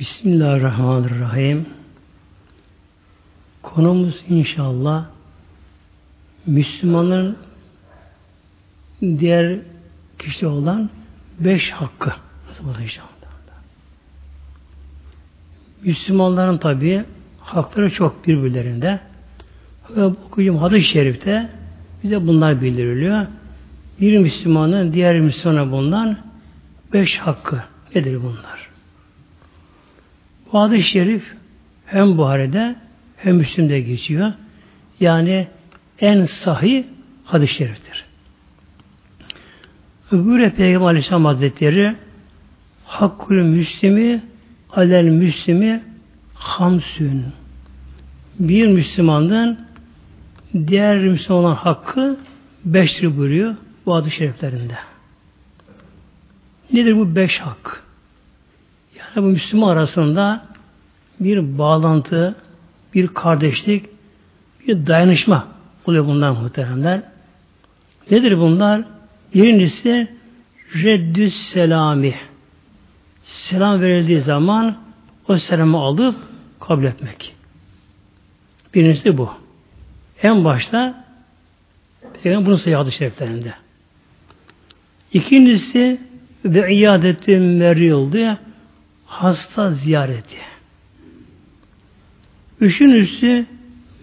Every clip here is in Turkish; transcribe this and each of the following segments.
Bismillahirrahmanirrahim. Konumuz inşallah Müslümanın diğer kişi olan beş hakkı. Müslümanların tabi hakları çok birbirlerinde. Okuyacağım hadis-i şerifte bize bunlar bildiriliyor. Bir Müslümanın diğer Müslümana bulunan beş hakkı. Nedir bunlar? Bu hadis-i şerif hem Buhari'de hem Müslim'de geçiyor. Yani en sahih hadis-i şeriftir. Böyle Peygamber Aleyhisselam Hazretleri Hakkul Müslimi alel Müslimi hamsün bir Müslümanın diğer Müslüman olan hakkı beştir buyuruyor bu adı şeriflerinde. Nedir bu beş hak? Bu Müslüman arasında bir bağlantı, bir kardeşlik, bir dayanışma oluyor bunlar muhteremler. Nedir bunlar? Birincisi reddüs selami. Selam verildiği zaman o selamı alıp kabul etmek. Birincisi bu. En başta Peygamber bunu sayıyor hadis şeriflerinde. İkincisi ve iadeti merildi hasta ziyareti. Üçüncüsü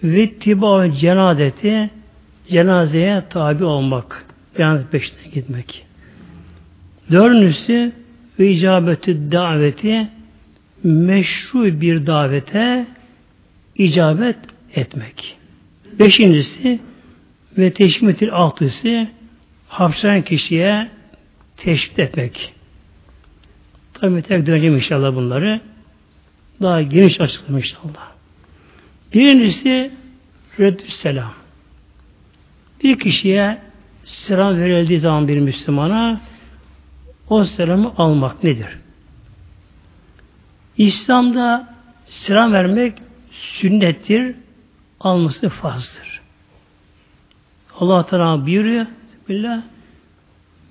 ve tiba cenazeti cenazeye tabi olmak. Yani peşine gitmek. Dördüncüsü ve icabeti daveti meşru bir davete icabet etmek. Beşincisi ve teşmitil altısı hapseden kişiye teşbit etmek. Tabi tek döneceğim inşallah bunları. Daha geniş açıklayayım inşallah. Birincisi reddü selam. Bir kişiye selam verildiği zaman bir Müslümana o selamı almak nedir? İslam'da selam vermek sünnettir, alması farzdır. Allah Teala buyuruyor Bismillah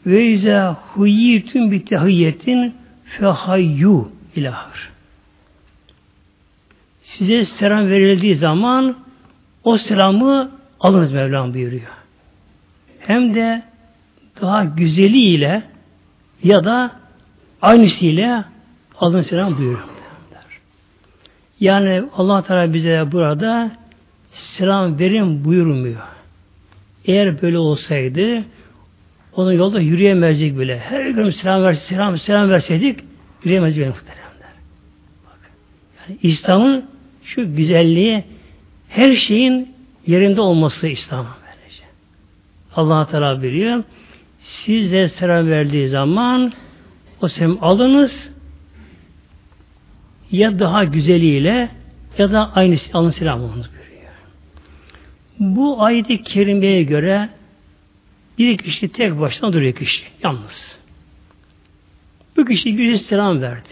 ve izâ huyyitun bi tehiyyetin fehayyu ilahır. Size selam verildiği zaman o selamı alınız Mevlam buyuruyor. Hem de daha güzeliyle ya da aynısıyla alın selam buyuruyor. Yani Allah Teala bize burada selam verin buyurmuyor. Eğer böyle olsaydı onun yolda yürüyemezdik bile. Her gün selam verse, selam selam verseydik yürüyemezdik muhteremler. Yani İslam'ın şu güzelliği her şeyin yerinde olması İslam'ın böylece. Allah Teala biliyor. Size selam verdiği zaman o selam alınız ya daha güzeliyle ya da aynı alın selam alınız görüyor. Bu ayet-i kerimeye göre bir kişi tek başına duruyor kişi. Yalnız. Bu kişi bir selam verdi.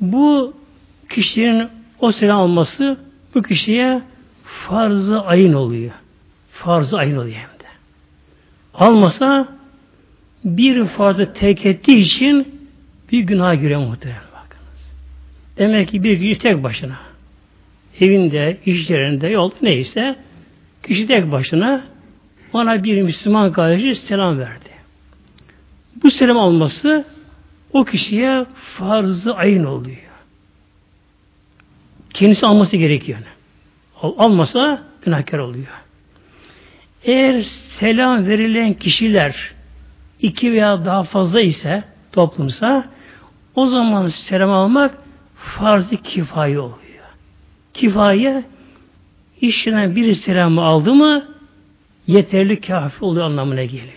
Bu kişinin o selam alması bu kişiye farz-ı ayın oluyor. Farz-ı ayın oluyor hem de. Almasa bir farzı tek ettiği için bir günah giriyor muhtemelen bakınız. Demek ki bir kişi tek başına evinde, iş yerinde, yolda neyse kişi tek başına bana bir Müslüman kardeşi selam verdi. Bu selam alması o kişiye farz-ı ayın oluyor. Kendisi alması gerekiyor. Yani. Almasa günahkar oluyor. Eğer selam verilen kişiler iki veya daha fazla ise toplumsa o zaman selam almak farz-ı oluyor. Kifaye işinden bir selamı aldı mı yeterli kafi oluyor anlamına geliyor.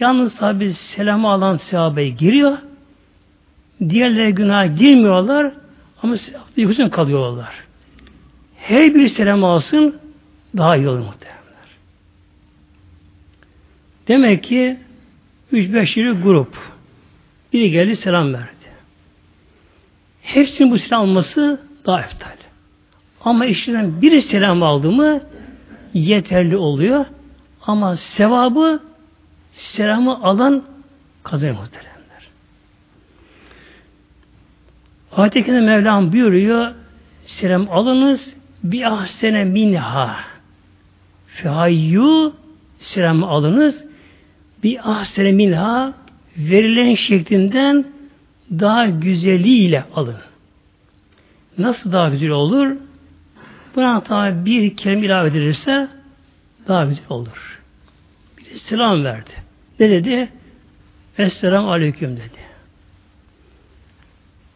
Yalnız tabi selamı alan sahabeye giriyor. Diğerleri günah girmiyorlar ama uykusuz kalıyorlar. Her bir selam alsın daha iyi olur muhtemelenler. Demek ki 3-5 yeri grup. Biri geldi selam verdi. Hepsinin bu selam alması daha eftal. Ama işinden biri selam aldı mı yeterli oluyor. Ama sevabı selamı alan kazanıyor muhteremler. Ayet-i Mevlam buyuruyor selam alınız bir ahsene minha fehayyu selam alınız bir ahsene minha verilen şeklinden daha güzeliyle alın. Nasıl daha güzel olur? Buna tabi bir kelime ilave edilirse daha güzel olur. Bir selam verdi. Ne dedi? Esselamu Aleyküm dedi.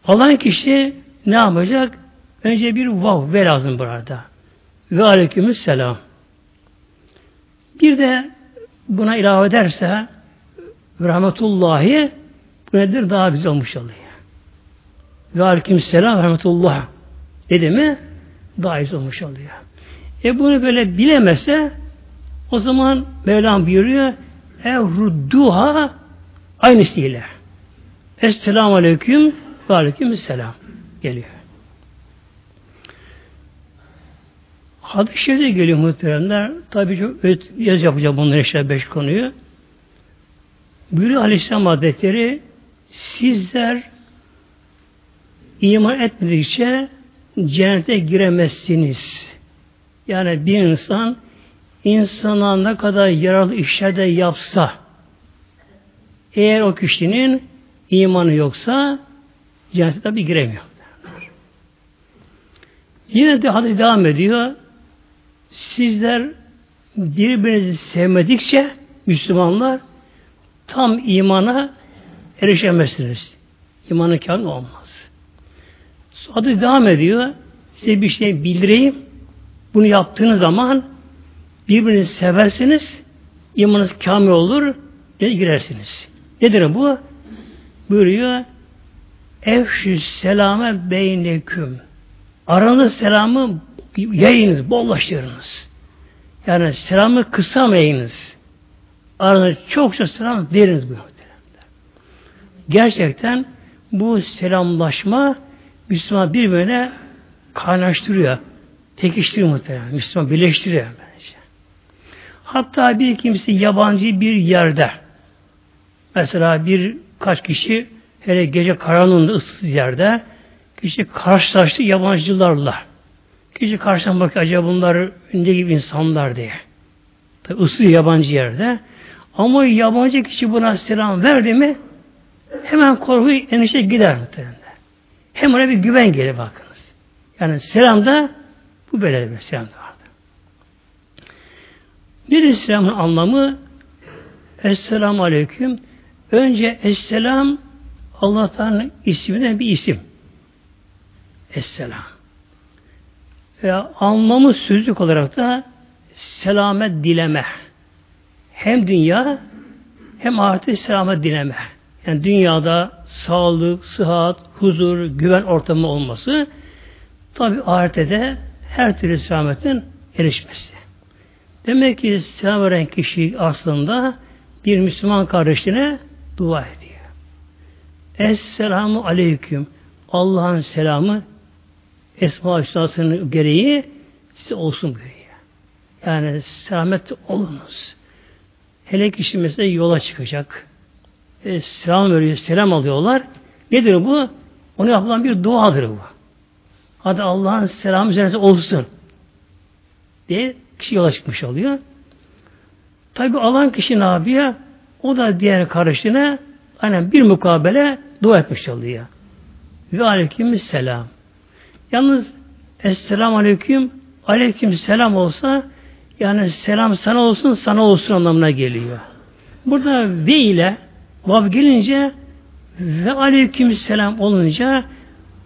Alan kişi ne yapacak? Önce bir vav ve lazım burada. Ve aleykümüs selam. Bir de buna ilave ederse rahmetullahi bu nedir? Daha güzel olmuş oluyor. Ve aleyküm selam rahmetullah dedi mi daha güzel olmuş oluyor. E bunu böyle bilemese o zaman Mevlam buyuruyor evrudduha aynı ile. Esselamu aleyküm ve aleyküm selam geliyor. Hadis-i şerifte geliyor muhteremler. Tabi çok yaz yapacağım bunları işte beş konuyu. Buyuruyor Aleyhisselam Hazretleri sizler iman etmedikçe cennete giremezsiniz. Yani bir insan insana ne kadar yararlı işler de yapsa eğer o kişinin imanı yoksa cennete tabi giremiyor. Yine de hadis devam ediyor. Sizler birbirinizi sevmedikçe Müslümanlar tam imana erişemezsiniz. İmanı kamil olmaz. Adı devam ediyor. Size bir şey bildireyim. Bunu yaptığınız zaman birbirinizi seversiniz. imanınız kamil olur. Ve girersiniz. Nedir bu? Buyuruyor. Evşü selame beyneküm. Aranız selamı yayınız, bollaştırınız. Yani selamı kısamayınız. Aranızda çokça selam veriniz bu Gerçekten bu selamlaşma Müslüman birbirine kaynaştırıyor. Pekiştiriyor muhtemelen. Müslüman birleştiriyor. Bence. Hatta bir kimse yabancı bir yerde mesela bir kaç kişi hele gece karanlığında ıssız yerde kişi karşılaştı yabancılarla. Kişi karşıdan bakıyor acaba bunlar ne gibi insanlar diye. Tabi ıssız yabancı yerde. Ama yabancı kişi buna selam verdi mi hemen korku endişe gider muhtemelen. Hem ona bir güven gelir bakınız. Yani selam da bu böyle bir selam da vardı. Nedir selamın anlamı? Esselamu Aleyküm. Önce Esselam Allah'tan ismine bir isim. Esselam. Ve anlamı sözlük olarak da selamet dileme. Hem dünya hem ahirette selamet dileme. Yani dünyada sağlık, sıhhat, huzur, güven ortamı olması tabi ahirette de her türlü selametin erişmesi. Demek ki selam veren kişi aslında bir Müslüman kardeşine dua ediyor. Esselamu aleyküm. Allah'ın selamı Esma Hüsna'sının gereği size olsun buyuruyor. Yani selamet olunuz. Hele kişi mesela yola çıkacak. E, selam veriyor, selam alıyorlar. Nedir bu? Onu yapılan bir duadır bu. Hadi Allah'ın selamı üzerinize olsun. diye kişi yola çıkmış oluyor. Tabi alan kişi ne yapıyor? O da diğer kardeşine aynen bir mukabele dua etmiş oluyor. Ve aleyküm selam. Yalnız Esselamu Aleyküm Aleyküm Selam olsa yani selam sana olsun sana olsun anlamına geliyor. Burada ve ile vav gelince ve aleyküm selam olunca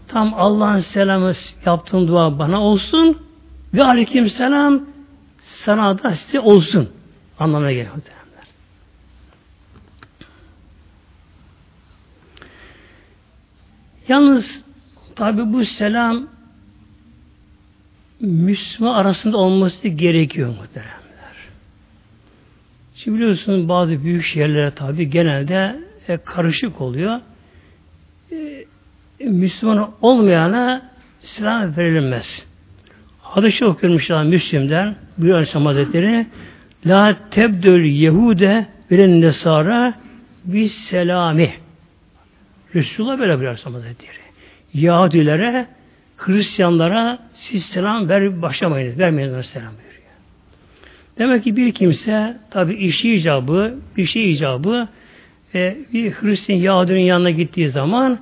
tam Allah'ın selamı yaptığın dua bana olsun ve aleyküm selam sana da size olsun anlamına geliyor. Yalnız tabi bu selam Müslüman arasında olması gerekiyor muhteremler. Şimdi biliyorsunuz bazı büyük şehirlere tabi genelde e, karışık oluyor. E, Müslüman olmayana selam verilmez. Hadis-i okurmuşlar Müslim'den buyuruyor Aleyhisselam Hazretleri La tebdül Yehude veren nesara bis selami. Resulullah böyle buyuruyor Aleyhisselam Hazretleri. Yahudilere, Hristiyanlara siz selam ver başlamayınız. Vermeyiniz selam buyuruyor. Demek ki bir kimse tabi işi icabı, bir şey icabı e, bir Hristiyan Yahudinin yanına gittiği zaman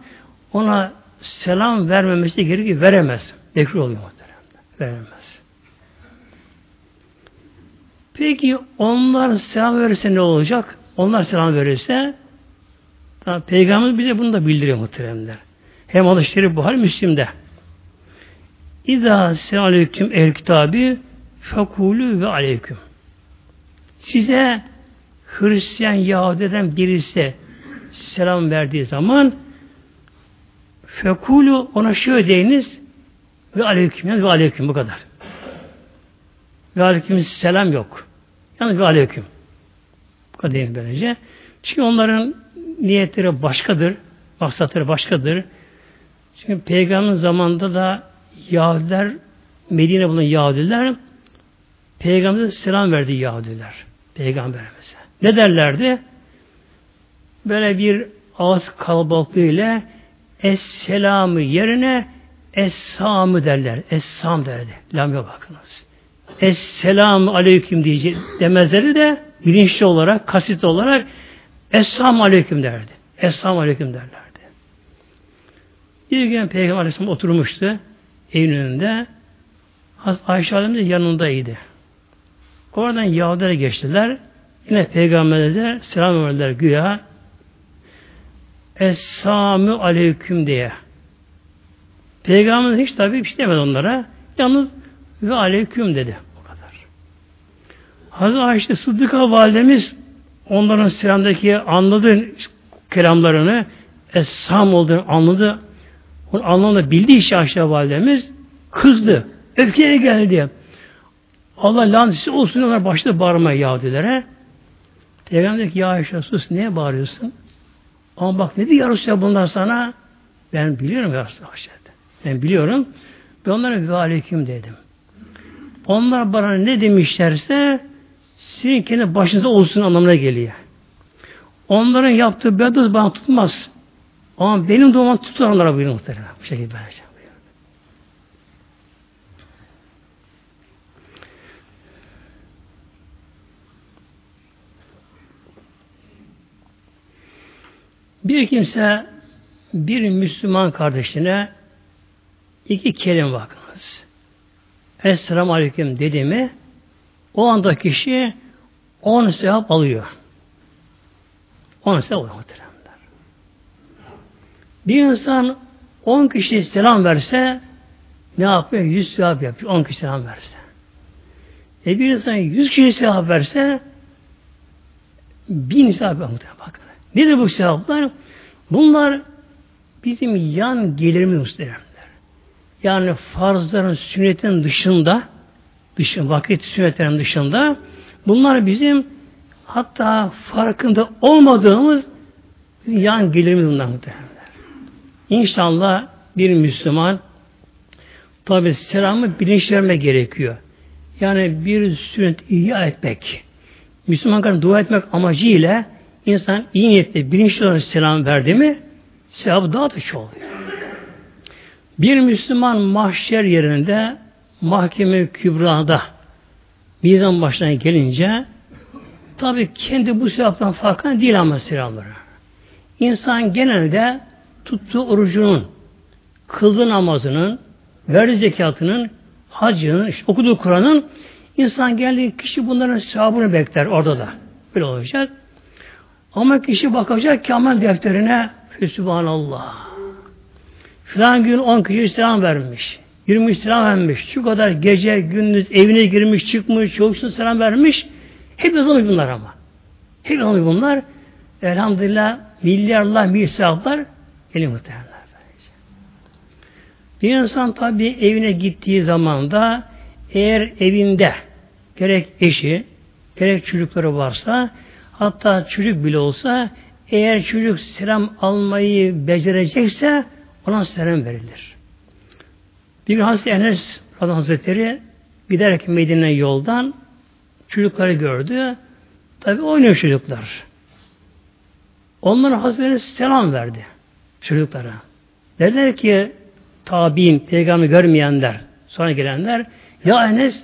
ona selam vermemesi gerekiyor. Veremez. Bekir oluyor muhtemelen. Veremez. Peki onlar selam verirse ne olacak? Onlar selam verirse tabi, Peygamber bize bunu da bildiriyor muhteremler. Hem hadis-i Buhari Müslim'de. İza sealeyküm el kitabı fekulü ve aleyküm. Size Hristiyan Yahudi'den birisi selam verdiği zaman fekulü ona şöyle deyiniz ve aleyküm yani ve aleyküm bu kadar. Ve aleyküm selam yok. Yani ve aleyküm. Bu kadar değil böylece. Çünkü onların niyetleri başkadır. Maksatları başkadır. Çünkü peygamberin zamanında da Yahudiler, Medine bulunan Yahudiler Peygamber'e selam verdi Yahudiler. Peygamberimize. Ne derlerdi? Böyle bir ağız kalabalıklığıyla Esselamı yerine Essamı derler. Essam derdi. Lamya bakınız. Esselamu aleyküm diyecek demezleri de bilinçli olarak, kasit olarak Essam aleyküm derdi. Essam aleyküm derlerdi. Bir gün Peygamber Aleyhisselam oturmuştu evin önünde. Ayşe da yanındaydı. Oradan Yahudilere geçtiler. Yine Peygamber'e selam verdiler güya. Essamü aleyküm diye. Peygamber hiç tabi bir şey demedi onlara. Yalnız ve aleyküm dedi. O kadar. Hazreti Ayşe Sıddık'a validemiz onların selamdaki anladığı kelamlarını Essam olduğunu anladı. Onun anlamda bildiği işi Ayşe validemiz kızdı. Öfkeye geldi. Allah lanetisi olsun onlar başladı bağırmaya Yahudilere. Peygamber dedi ki ya Ayşe sus niye bağırıyorsun? Ama bak ne diyor ya bunlar sana? Ben biliyorum ya Resulallah. Ben biliyorum. Ben onlara ve aleyküm dedim. Onlar bana ne demişlerse sizin kendi başınıza olsun anlamına geliyor. Onların yaptığı beddua bana tutmaz. Ama benim duamam tutar onlara buyuruyor muhtemelen. Bu şekilde böylece. Bir kimse bir Müslüman kardeşine iki kelime bakınız. Esselamu Aleyküm dedi mi o anda kişi on sevap alıyor. On sevap alıyor. Bir insan on kişi selam verse ne yapıyor? Yüz sevap yapıyor. On kişi selam verse. E bir insan yüz kişi sevap verse bin sevap yapıyor. Bakın. Nedir bu sevaplar? Bunlar bizim yan gelirimiz muhteremler. Yani farzların, sünnetin dışında dışında, vakit sünnetlerin dışında bunlar bizim hatta farkında olmadığımız yan gelirimiz bunlar muhteremler. İnşallah bir Müslüman tabi selamı bilinçlenme gerekiyor. Yani bir sünnet ihya etmek, Müslüman dua etmek amacıyla İnsan iyi niyetle bilinçli olarak selam verdi mi sevabı daha da çoğalıyor. Bir Müslüman mahşer yerinde mahkeme kübrada mizan başına gelince tabi kendi bu sevaptan farkında değil ama selamları. İnsan genelde tuttuğu orucunun, kıldığı namazının, verdiği zekatının, hacının, işte okuduğu Kur'an'ın insan geldiği kişi bunların sevabını bekler orada da. Böyle olacak. Ama kişi bakacak ki amel defterine Sübhanallah. Filan gün 10 kişi selam vermiş. 20 selam vermiş. Şu kadar gece, gündüz evine girmiş, çıkmış, çocuksun selam vermiş. Hep yazılmış bunlar ama. Hep yazılmış bunlar. Elhamdülillah milyarlar, milyarlar geliyor muhtemelenler. Bir insan tabi evine gittiği zaman da eğer evinde gerek eşi, gerek çocukları varsa Hatta çocuk bile olsa eğer çocuk selam almayı becerecekse ona selam verilir. Bir Hazreti Enes Radhan Hazretleri giderken Medine yoldan çocukları gördü. Tabi oynuyor çocuklar. Onlara Hazreti Enes selam verdi çocuklara. Dediler ki tabi'in, peygamber görmeyenler, sonra gelenler, ya Enes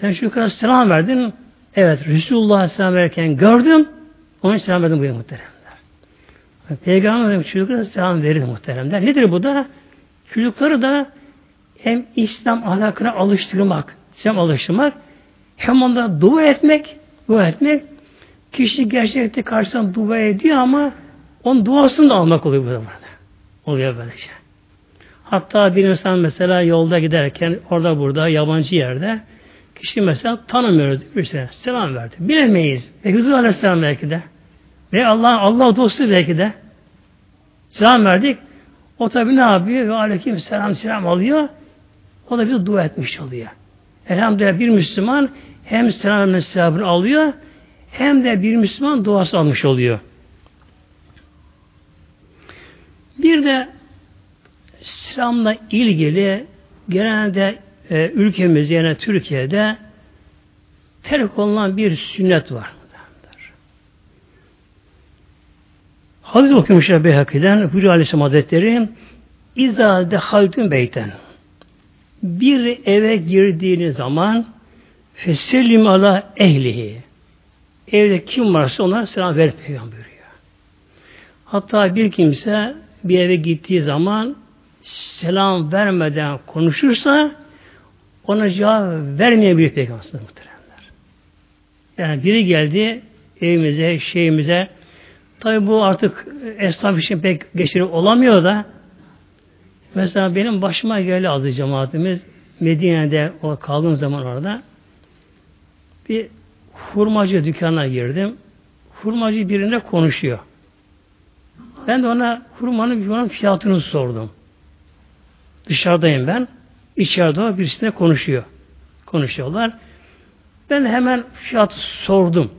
sen kadar selam verdin. Evet, Resulullah selam verirken gördüm. Onun için selam verdim buyuruyor muhteremler. Peygamber çocuklara selam verir muhteremler. Nedir bu da? Çocukları da hem İslam ahlakına alıştırmak, İslam alıştırmak, hem onlara dua etmek, dua etmek, kişi gerçekten karşısından dua ediyor ama onun duasını da almak oluyor burada. Oluyor böyle şey. Hatta bir insan mesela yolda giderken orada burada yabancı yerde kişi mesela tanımıyoruz bir şey. Selam verdi. Bilemeyiz. Ve Hızır Aleyhisselam belki de. Ve Allah Allah dostu belki de. Selam verdik. O tabi ne yapıyor? Ve aleyküm selam selam alıyor. O da bir dua etmiş oluyor. Elhamdülillah bir Müslüman hem selam sevabını alıyor hem de bir Müslüman duası almış oluyor. Bir de İslam'la ilgili genelde e, ülkemiz yani Türkiye'de terk olunan bir sünnet var. Hadis okumuşlar Beyhaki'den Hülya Aleyhisselam Hazretleri İzâ dehaltün beyten bir eve girdiğiniz zaman fesellim ala ehlihi evde kim varsa ona selam ver peygamber buyuruyor. Hatta bir kimse bir eve gittiği zaman selam vermeden konuşursa ona cevap vermeyebilir peygamber muhteremler. Yani biri geldi evimize, şeyimize tabi bu artık esnaf için pek geçerli olamıyor da mesela benim başıma geldi azı cemaatimiz Medine'de o kaldığım zaman orada bir hurmacı dükkanına girdim. Hurmacı birine konuşuyor. Ben de ona hurmanın fiyatını sordum. Dışarıdayım ben. İçeride birisine konuşuyor. Konuşuyorlar. Ben hemen fiyatı sordum.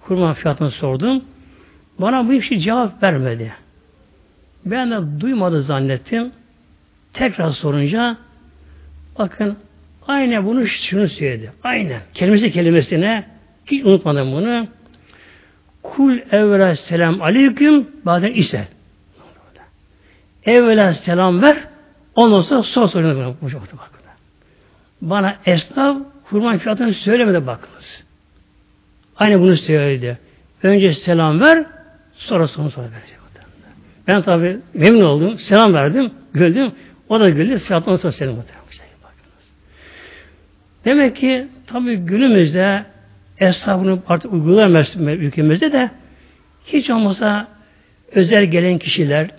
Kurban fiyatını sordum. Bana bu şey cevap vermedi. Ben de duymadı zannettim. Tekrar sorunca bakın aynı bunu şunu söyledi. Aynı. Kelimesi kelimesine hiç unutmadım bunu. Kul evvela selam aleyküm bazen ise. Evvela selam ver Ondan sonra sor soruyor bana. Bana esnaf kurban fiyatını söylemedi bakınız. Aynı bunu söyledi. Önce selam ver, sonra sonu sonra verecek. Ben tabi memnun oldum, selam verdim, güldüm. O da güldü, fiyatını sonra selam bakınız. Demek ki tabi günümüzde esnafını artık uygulayamaz ülkemizde de hiç olmasa özel gelen kişiler,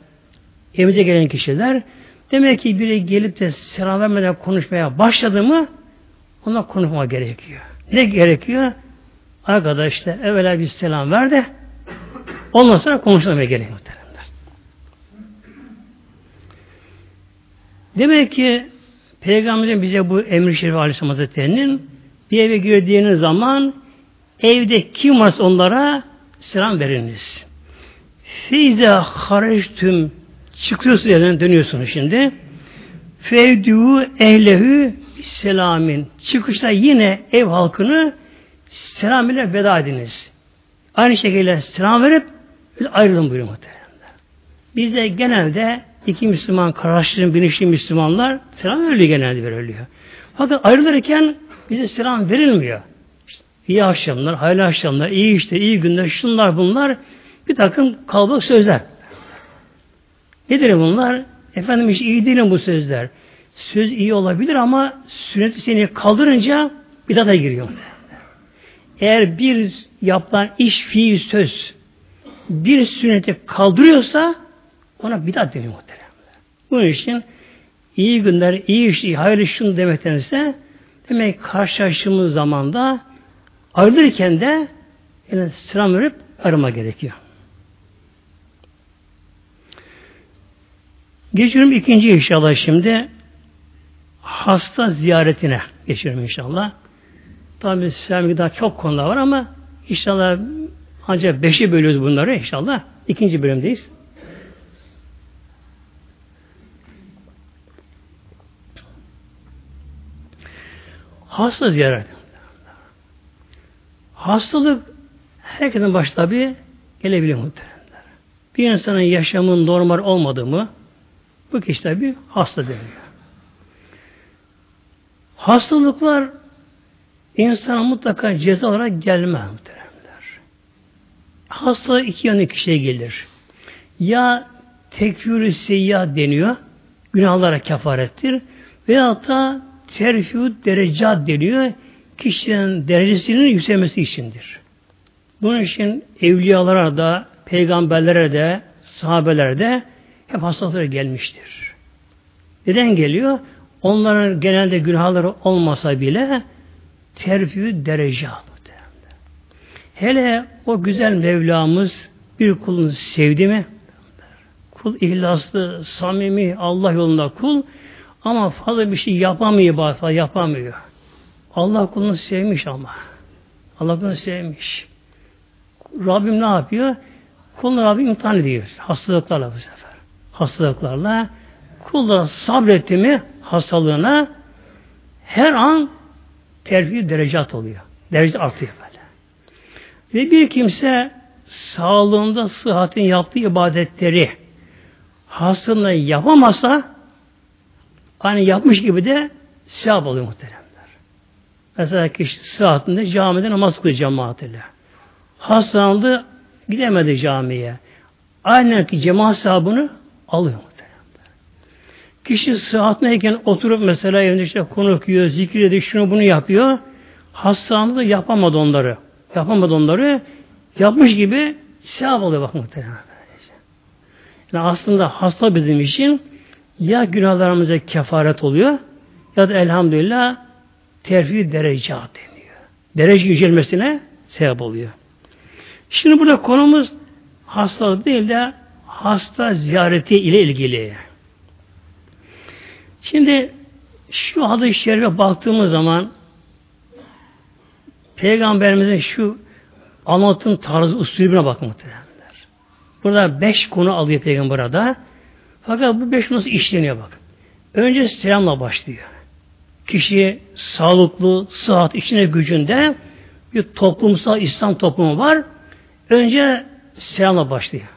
evimize gelen kişiler Demek ki biri gelip de selam vermeden konuşmaya başladı mı ona konuşma gerekiyor. Ne gerekiyor? Arkadaş işte evvela bir selam ver de ondan sonra konuşmaya gerekiyor. Demek ki Peygamberin bize bu emri şerif Aleyhisselam Hazretleri'nin bir eve girdiğiniz zaman evde kim varsa onlara selam veriniz. Fize hareçtüm Çıkıyorsun yerden dönüyorsunuz şimdi. Fevdû ehlehü selamin. Çıkışta yine ev halkını selam ile veda ediniz. Aynı şekilde selam verip ayrılın buyuruyor muhtemelen. Bizde genelde iki Müslüman kardeşlerin bilinçli Müslümanlar selam veriliyor genelde veriliyor. Fakat ayrılırken bize selam verilmiyor. İşte iyi akşamlar, hayırlı akşamlar, iyi işte, iyi günler, şunlar bunlar bir takım kalabalık sözler. Nedir bunlar? Efendim hiç iyi değilim bu sözler. Söz iyi olabilir ama sünnet seni kaldırınca bir da giriyor. Eğer bir yapılan iş, fiil, söz bir sünneti kaldırıyorsa ona bidat deniyor muhtemelen. Bunun için iyi günler, iyi iş, hayırlı şunu demektense demek karşılaştığımız zamanda ayrılırken de yani selam verip arama gerekiyor. Geçiyorum ikinci inşallah şimdi. Hasta ziyaretine geçiyorum inşallah. Tabi sevgi daha çok konular var ama inşallah ancak beşi bölüyoruz bunları inşallah. İkinci bölümdeyiz. Hasta ziyaret. Hastalık herkesin baş tabi gelebiliyor muhtemelen. Bir insanın yaşamın normal olmadığı mı, Bu kişi tabi hasta deniyor. Hastalıklar insana mutlaka ceza olarak gelmez muhteremler. Hasta iki yönlü kişiye gelir. Ya tekfir-i seyyah deniyor. Günahlara kefarettir. Veyahut da terfü derecat deniyor. Kişinin derecesinin yükselmesi içindir. Bunun için evliyalara da, peygamberlere de, sahabelere de hep hastalıkları gelmiştir. Neden geliyor? Onların genelde günahları olmasa bile terfü derecat. Hele o güzel Mevlamız bir kulunu sevdi mi? Kul ihlaslı, samimi, Allah yolunda kul ama fazla bir şey yapamıyor fazla yapamıyor. Allah kulunu sevmiş ama. Allah kulunu sevmiş. Rabbim ne yapıyor? Kulunu Rabbim imtihan ediyor. Hastalıklarla bu sefer. Hastalıklarla. Kul sabretti mi hastalığına her an terfi derecat oluyor. Derece artıyor böyle. Ve bir kimse sağlığında sıhhatin yaptığı ibadetleri hastalığında yapamasa hani yapmış gibi de sevap oluyor muhteremler. Mesela kişi sıhhatinde camide namaz kılıyor cemaatiyle. Hastalandı gidemedi camiye. Aynen ki cemaat sahabını alıyor. Kişi sıhhatindeyken oturup mesela evinde işte konu okuyor, zikir ediyor, şunu bunu yapıyor. Hastalandı yapamadı onları. Yapamadı onları. Yapmış gibi sevap oluyor bak muhtemelen. Yani aslında hasta bizim için ya günahlarımıza kefaret oluyor ya da elhamdülillah terfi derecat deniyor. Derece yücelmesine sebep oluyor. Şimdi burada konumuz hastalık değil de hasta ziyareti ile ilgili. Şimdi şu hadis-i şerife baktığımız zaman Peygamberimizin şu anlatım tarzı usulüne bakın muhtemelen. Burada beş konu alıyor peygamber burada. Fakat bu beş nasıl işleniyor bak. Önce selamla başlıyor. Kişi sağlıklı, sıhhat içine gücünde bir toplumsal İslam toplumu var. Önce selamla başlıyor.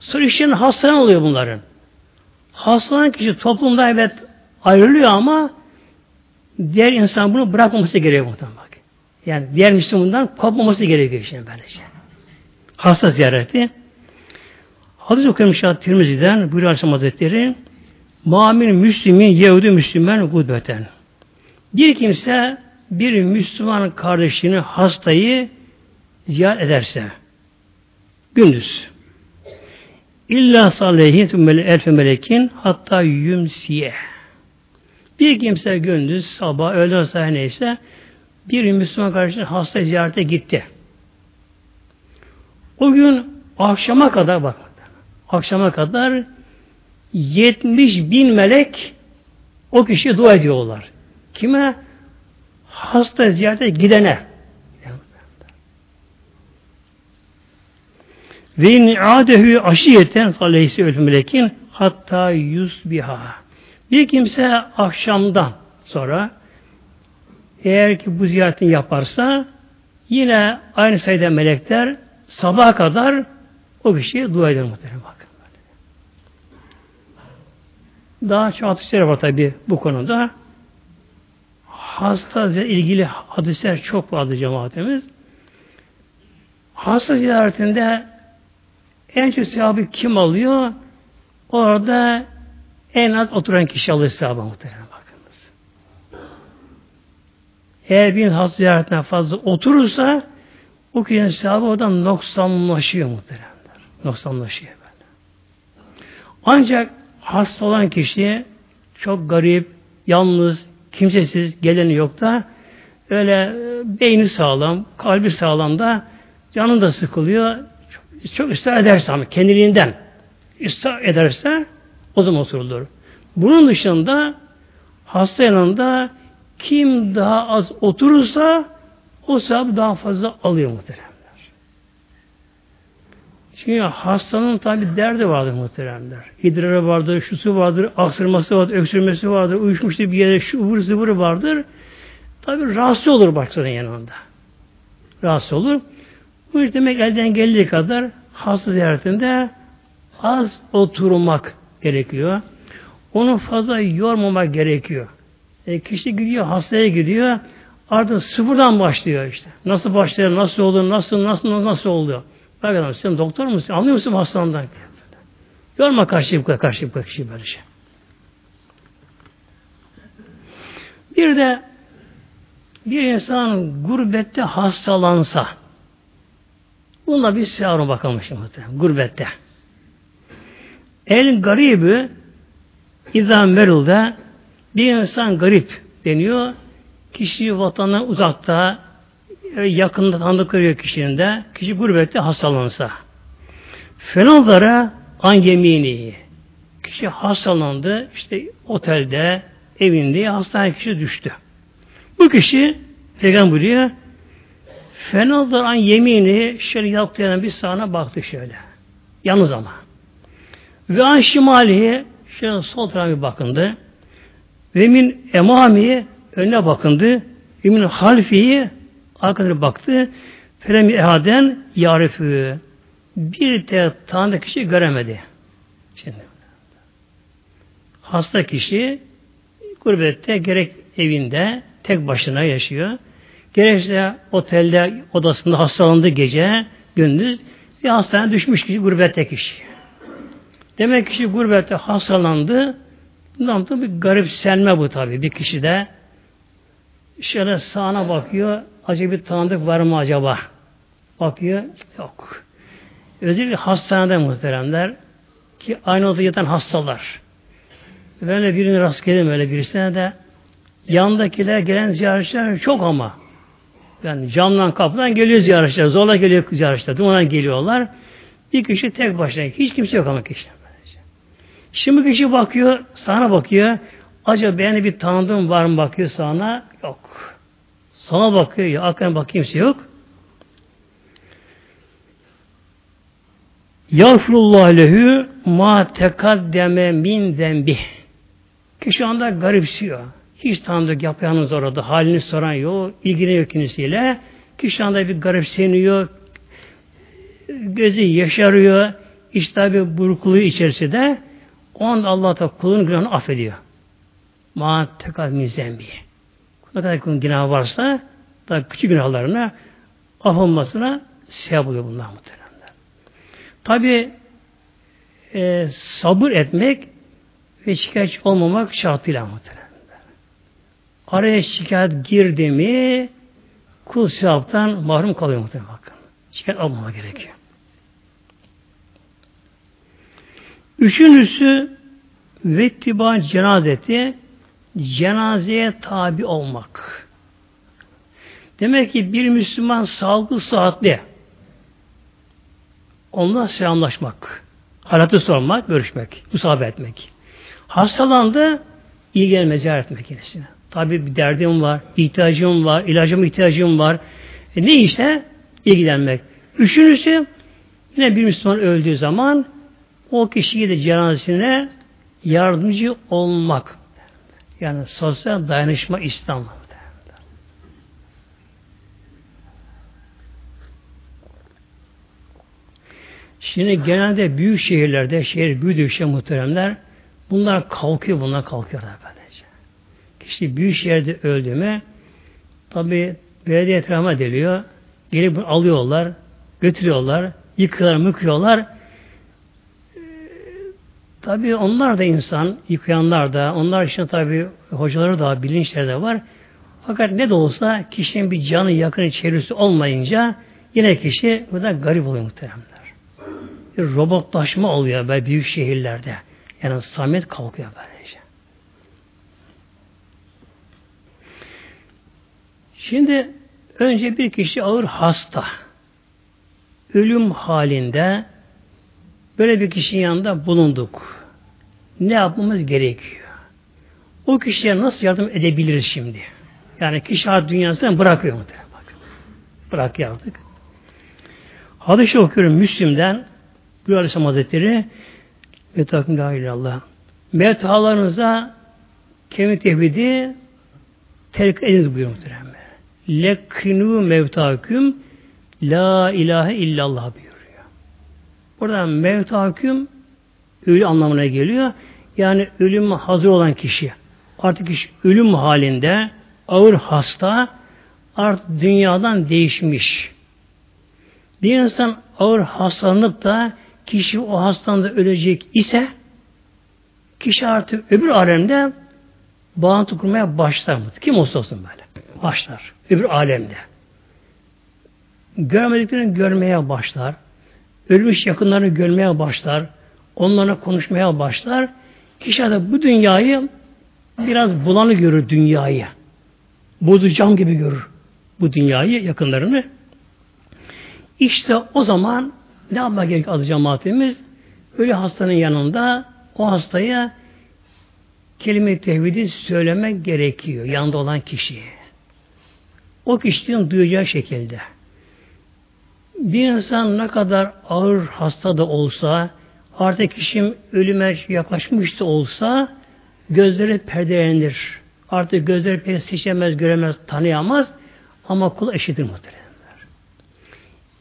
Sonra işlerin hastane oluyor bunların. Hastalanan kişi toplumda evet ayrılıyor ama diğer insan bunu bırakmaması gerekiyor muhtemelen. Yani diğer Müslümandan kopmaması gerekiyor şimdi böylece. Hasta ziyareti. Hadis okuyorum Şahat Tirmizi'den buyuruyor Aleyhisselam Hazretleri Mamin Müslümin Yehudi Müslüman gudbeten. Bir kimse bir Müslüman kardeşini hastayı ziyaret ederse gündüz İlla sallehi elfe melekin hatta yümsiye. Bir kimse gündüz, sabah, öğlen sabah neyse bir Müslüman kardeşinin hasta ziyarete gitti. O gün akşama kadar bak akşama kadar 70 bin melek o kişiye dua ediyorlar. Kime? Hasta ziyarete gidene. Ve in adehü aşiyeten aleyhisi ölüm melekin hatta yusbiha. Bir kimse akşamdan sonra eğer ki bu ziyaretini yaparsa yine aynı sayıda melekler sabaha kadar o kişiye dua eder muhtemelen. Daha çok hadisler var tabi bu konuda. Hasta ilgili hadisler çok vardı cemaatimiz. Hasta ziyaretinde en çok sevabı kim alıyor? Orada en az oturan kişi alır sevabı muhtemelen bakınız. Eğer bir hasta ziyaretine fazla oturursa o kişinin sevabı oradan noksanlaşıyor muhtemelen. Noksanlaşıyor böyle. Ancak hasta olan kişi çok garip, yalnız, kimsesiz, geleni yok da öyle e, beyni sağlam, kalbi sağlam da canı da sıkılıyor. Çok, ısrar ederse ama kendiliğinden ısrar ederse o zaman oturulur. Bunun dışında hasta yanında kim daha az oturursa o sahibi daha fazla alıyor muhtemelen. Çünkü hastanın tabi derdi vardır muhteremler. İdrarı vardır, şusu vardır, aksırması vardır, öksürmesi vardır, uyuşmuştur bir yere şu ıvır zıvır vardır. Tabi rahatsız olur başkalarının yanında. Rahatsız olur. Bu demek elden geldiği kadar hasta ziyaretinde az oturmak gerekiyor. Onu fazla yormamak gerekiyor. E, kişi gidiyor, hastaya gidiyor, artık sıfırdan başlıyor işte. Nasıl başlıyor, nasıl olur, nasıl, nasıl, nasıl oluyor. Bak adam, sen doktor musun? Anlıyor musun hastandan? Yorma karşı bu karşı bu kişi böyle şey. Bir de bir insan gurbette hastalansa bununla bir seyarına bakalım şimdi gurbette. El garibi İzam Merul'da bir insan garip deniyor. Kişi vatandan uzakta e, yakında tanıdıkları kişinin de kişi gurbette hastalansa. Fenallara an yemini. Kişi hastalandı. işte otelde, evinde hastane kişi düştü. Bu kişi Peygamber buyuruyor Fenaldır an yemini şöyle yaptığına bir sağına baktı şöyle. Yalnız ama. Ve an şimalihi şöyle sol tarafa bir bakındı. Ve min emami önüne bakındı. Ve min halfiyi arkasına baktı. Felem ehaden yarifü. Bir de tanıdık kişi göremedi. Şimdi hasta kişi gurbette gerek evinde tek başına yaşıyor. Gerekse otelde odasında hastalandı gece, gündüz bir hastaneye düşmüş kişi gurbette kişi. Demek kişi gurbette hastalandı. Bundan da bir garip senme bu tabi bir kişide. Şöyle sağına bakıyor. Acaba bir tanıdık var mı acaba? Bakıyor. Yok. Özellikle hastanede muhteremler ki aynı odada yatan hastalar. Böyle birini rast geldim öyle birisine de yandakiler gelen ziyaretçiler çok ama yani camdan kapıdan geliyor ziyaretçiler. Zorla geliyor ziyaretçiler. Dumandan geliyorlar. Bir kişi tek başına. Hiç kimse yok ama kişi. Şimdi kişi bakıyor, sana bakıyor. Acaba beni bir tanıdığım var mı bakıyor sana? Yok. Sana bakıyor ya, aklına bak kimse yok. Yağfirullah lehu ma tekaddeme min zembi. Kişi anda garipsiyor. Hiç tanıdık yapıyanız orada. Halini soran yok. ilgileniyor kendisiyle. Kişi anda bir garipseniyor. Gözü yaşarıyor. İşte bir burukluğu içerisinde o anda Allah da kulun günahını affediyor. Ma tekad min zembi. Ne kadar günah varsa da küçük günahlarına af olmasına sebep oluyor bunlar muhteremler. Tabi e, sabır etmek ve şikayetçi olmamak şartıyla muhteremler. Araya şikayet girdi mi kul sevaptan mahrum kalıyor muhtemelen bakın. Şikayet almama gerekiyor. Üçüncüsü vettiba cenazeti cenazeye tabi olmak. Demek ki bir Müslüman sağlıklı saatli onunla selamlaşmak, halatı sormak, görüşmek, musabbe etmek. Hastalandı, ilgilenme, ziyaret etmek kendisine. Tabi bir derdim var, ihtiyacım var, ilacıma ihtiyacım var. E ne işte? İlgilenmek. Üçüncüsü, yine bir Müslüman öldüğü zaman o kişiye de cenazesine yardımcı olmak. Yani sosyal dayanışma İslam. Şimdi genelde büyük şehirlerde, şehir büyüdükçe muhteremler bunlar kalkıyor, bunlar kalkıyorlar böylece. Kişi büyük şehirde öldü mü tabi belediye etrafına ediliyor. Gelip alıyorlar, götürüyorlar, yıkıyorlar, mıkıyorlar. Tabi onlar da insan, yıkayanlar da, onlar için tabi hocaları da, bilinçleri de var. Fakat ne de olsa kişinin bir canı yakın çevresi olmayınca yine kişi burada garip oluyor muhteremler. Bir robotlaşma oluyor böyle büyük şehirlerde. Yani samet kalkıyor böylece. Şimdi önce bir kişi ağır hasta. Ölüm halinde Böyle bir kişinin yanında bulunduk. Ne yapmamız gerekiyor? O kişiye nasıl yardım edebiliriz şimdi? Yani kişi hayat dünyasından bırakıyor mu? Bırak yardık. Hadis-i okuyorum Müslim'den bir Aleyhisselam Hazretleri ve takım la ilallah. Mevtalarınıza kemik tevhidi terk ediniz buyuruyor muhtemelen. Lekinu mevtaküm la ilahe illallah buyuruyor. Burada mevtaküm ölü anlamına geliyor. Yani ölüm hazır olan kişi. Artık kişi ölüm halinde ağır hasta artık dünyadan değişmiş. Bir insan ağır hastalanıp da kişi o hastalıkta ölecek ise kişi artık öbür alemde bağlantı kurmaya başlar mı? Kim olsa olsun böyle. Başlar. Öbür alemde. Görmediklerini görmeye başlar. Ölmüş yakınlarını görmeye başlar. Onlarla konuşmaya başlar. Kişi de bu dünyayı biraz bulanı görür dünyayı. Bozacağım gibi görür bu dünyayı, yakınlarını. İşte o zaman ne yapmak gerekiyor adı cemaatimiz? Ölü hastanın yanında o hastaya kelime-i tevhidi söylemek gerekiyor. Yanında olan kişiye. O kişinin duyacağı şekilde. Bir insan ne kadar ağır hasta da olsa, artık kişim ölüme yaklaşmış da olsa, gözleri perdelenir. Artık gözleri pek seçemez, göremez, tanıyamaz ama kul eşidir muhteremler.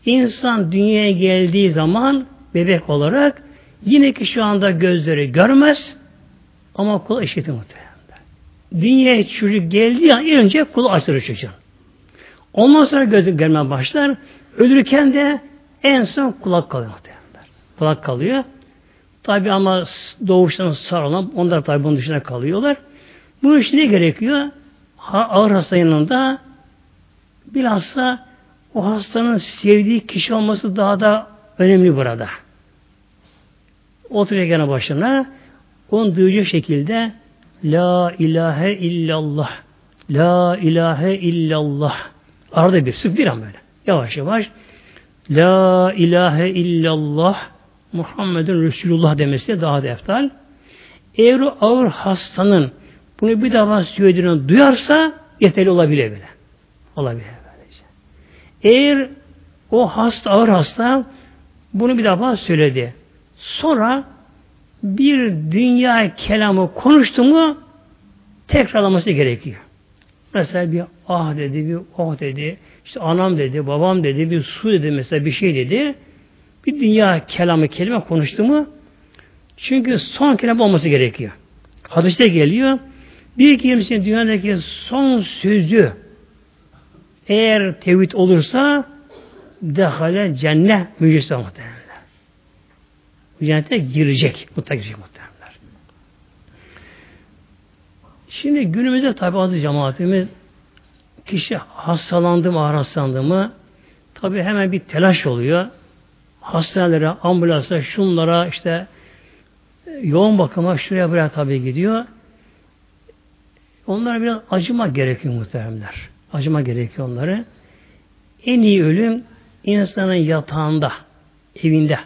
İnsan dünyaya geldiği zaman bebek olarak yine ki şu anda gözleri görmez ama kul eşitir muhteremler. Dünyaya çocuk geldiği an önce kul açılır çocuğun. Ondan sonra gözü görmeye başlar. Ölürken de en son kulak kalıyor. Kulak kalıyor. Tabi ama doğuştan sağ olan onlar tabi bunun dışına kalıyorlar. Bu için ne gerekiyor? Ha, ağır hasta yanında bilhassa o hastanın sevdiği kişi olması daha da önemli burada. Oturuyor gene başına onu duyacak şekilde La ilahe illallah La ilahe illallah Arada bir, sık bir an böyle. Yavaş yavaş La ilahe illallah Muhammedun Resulullah demesi de daha da eftal. Eğer o ağır hastanın bunu bir daha söylediğini duyarsa yeterli olabilir bile. Olabilir böylece. Eğer o hasta, ağır hasta bunu bir defa söyledi. Sonra bir dünya kelamı konuştu mu tekrarlaması gerekiyor. Mesela bir ah dedi, bir oh dedi, işte anam dedi, babam dedi, bir su dedi mesela bir şey dedi. Bir dünya kelamı kelime konuştu mu çünkü son kelime olması gerekiyor. Hadiste geliyor. Bir kimsenin dünyadaki son sözü eğer tevhid olursa dehale cennet müjdesi muhtemelen. Cennete girecek. Mutlaka girecek muhtemelen. Şimdi günümüzde tabi adı cemaatimiz kişi hastalandı mı, hastalandı mı tabi hemen bir telaş oluyor. Hastanelere, ambulansa, şunlara işte yoğun bakıma şuraya buraya tabi gidiyor. Onlara biraz acıma gerekiyor muhteremler. Acıma gerekiyor onları. En iyi ölüm insanın yatağında, evinde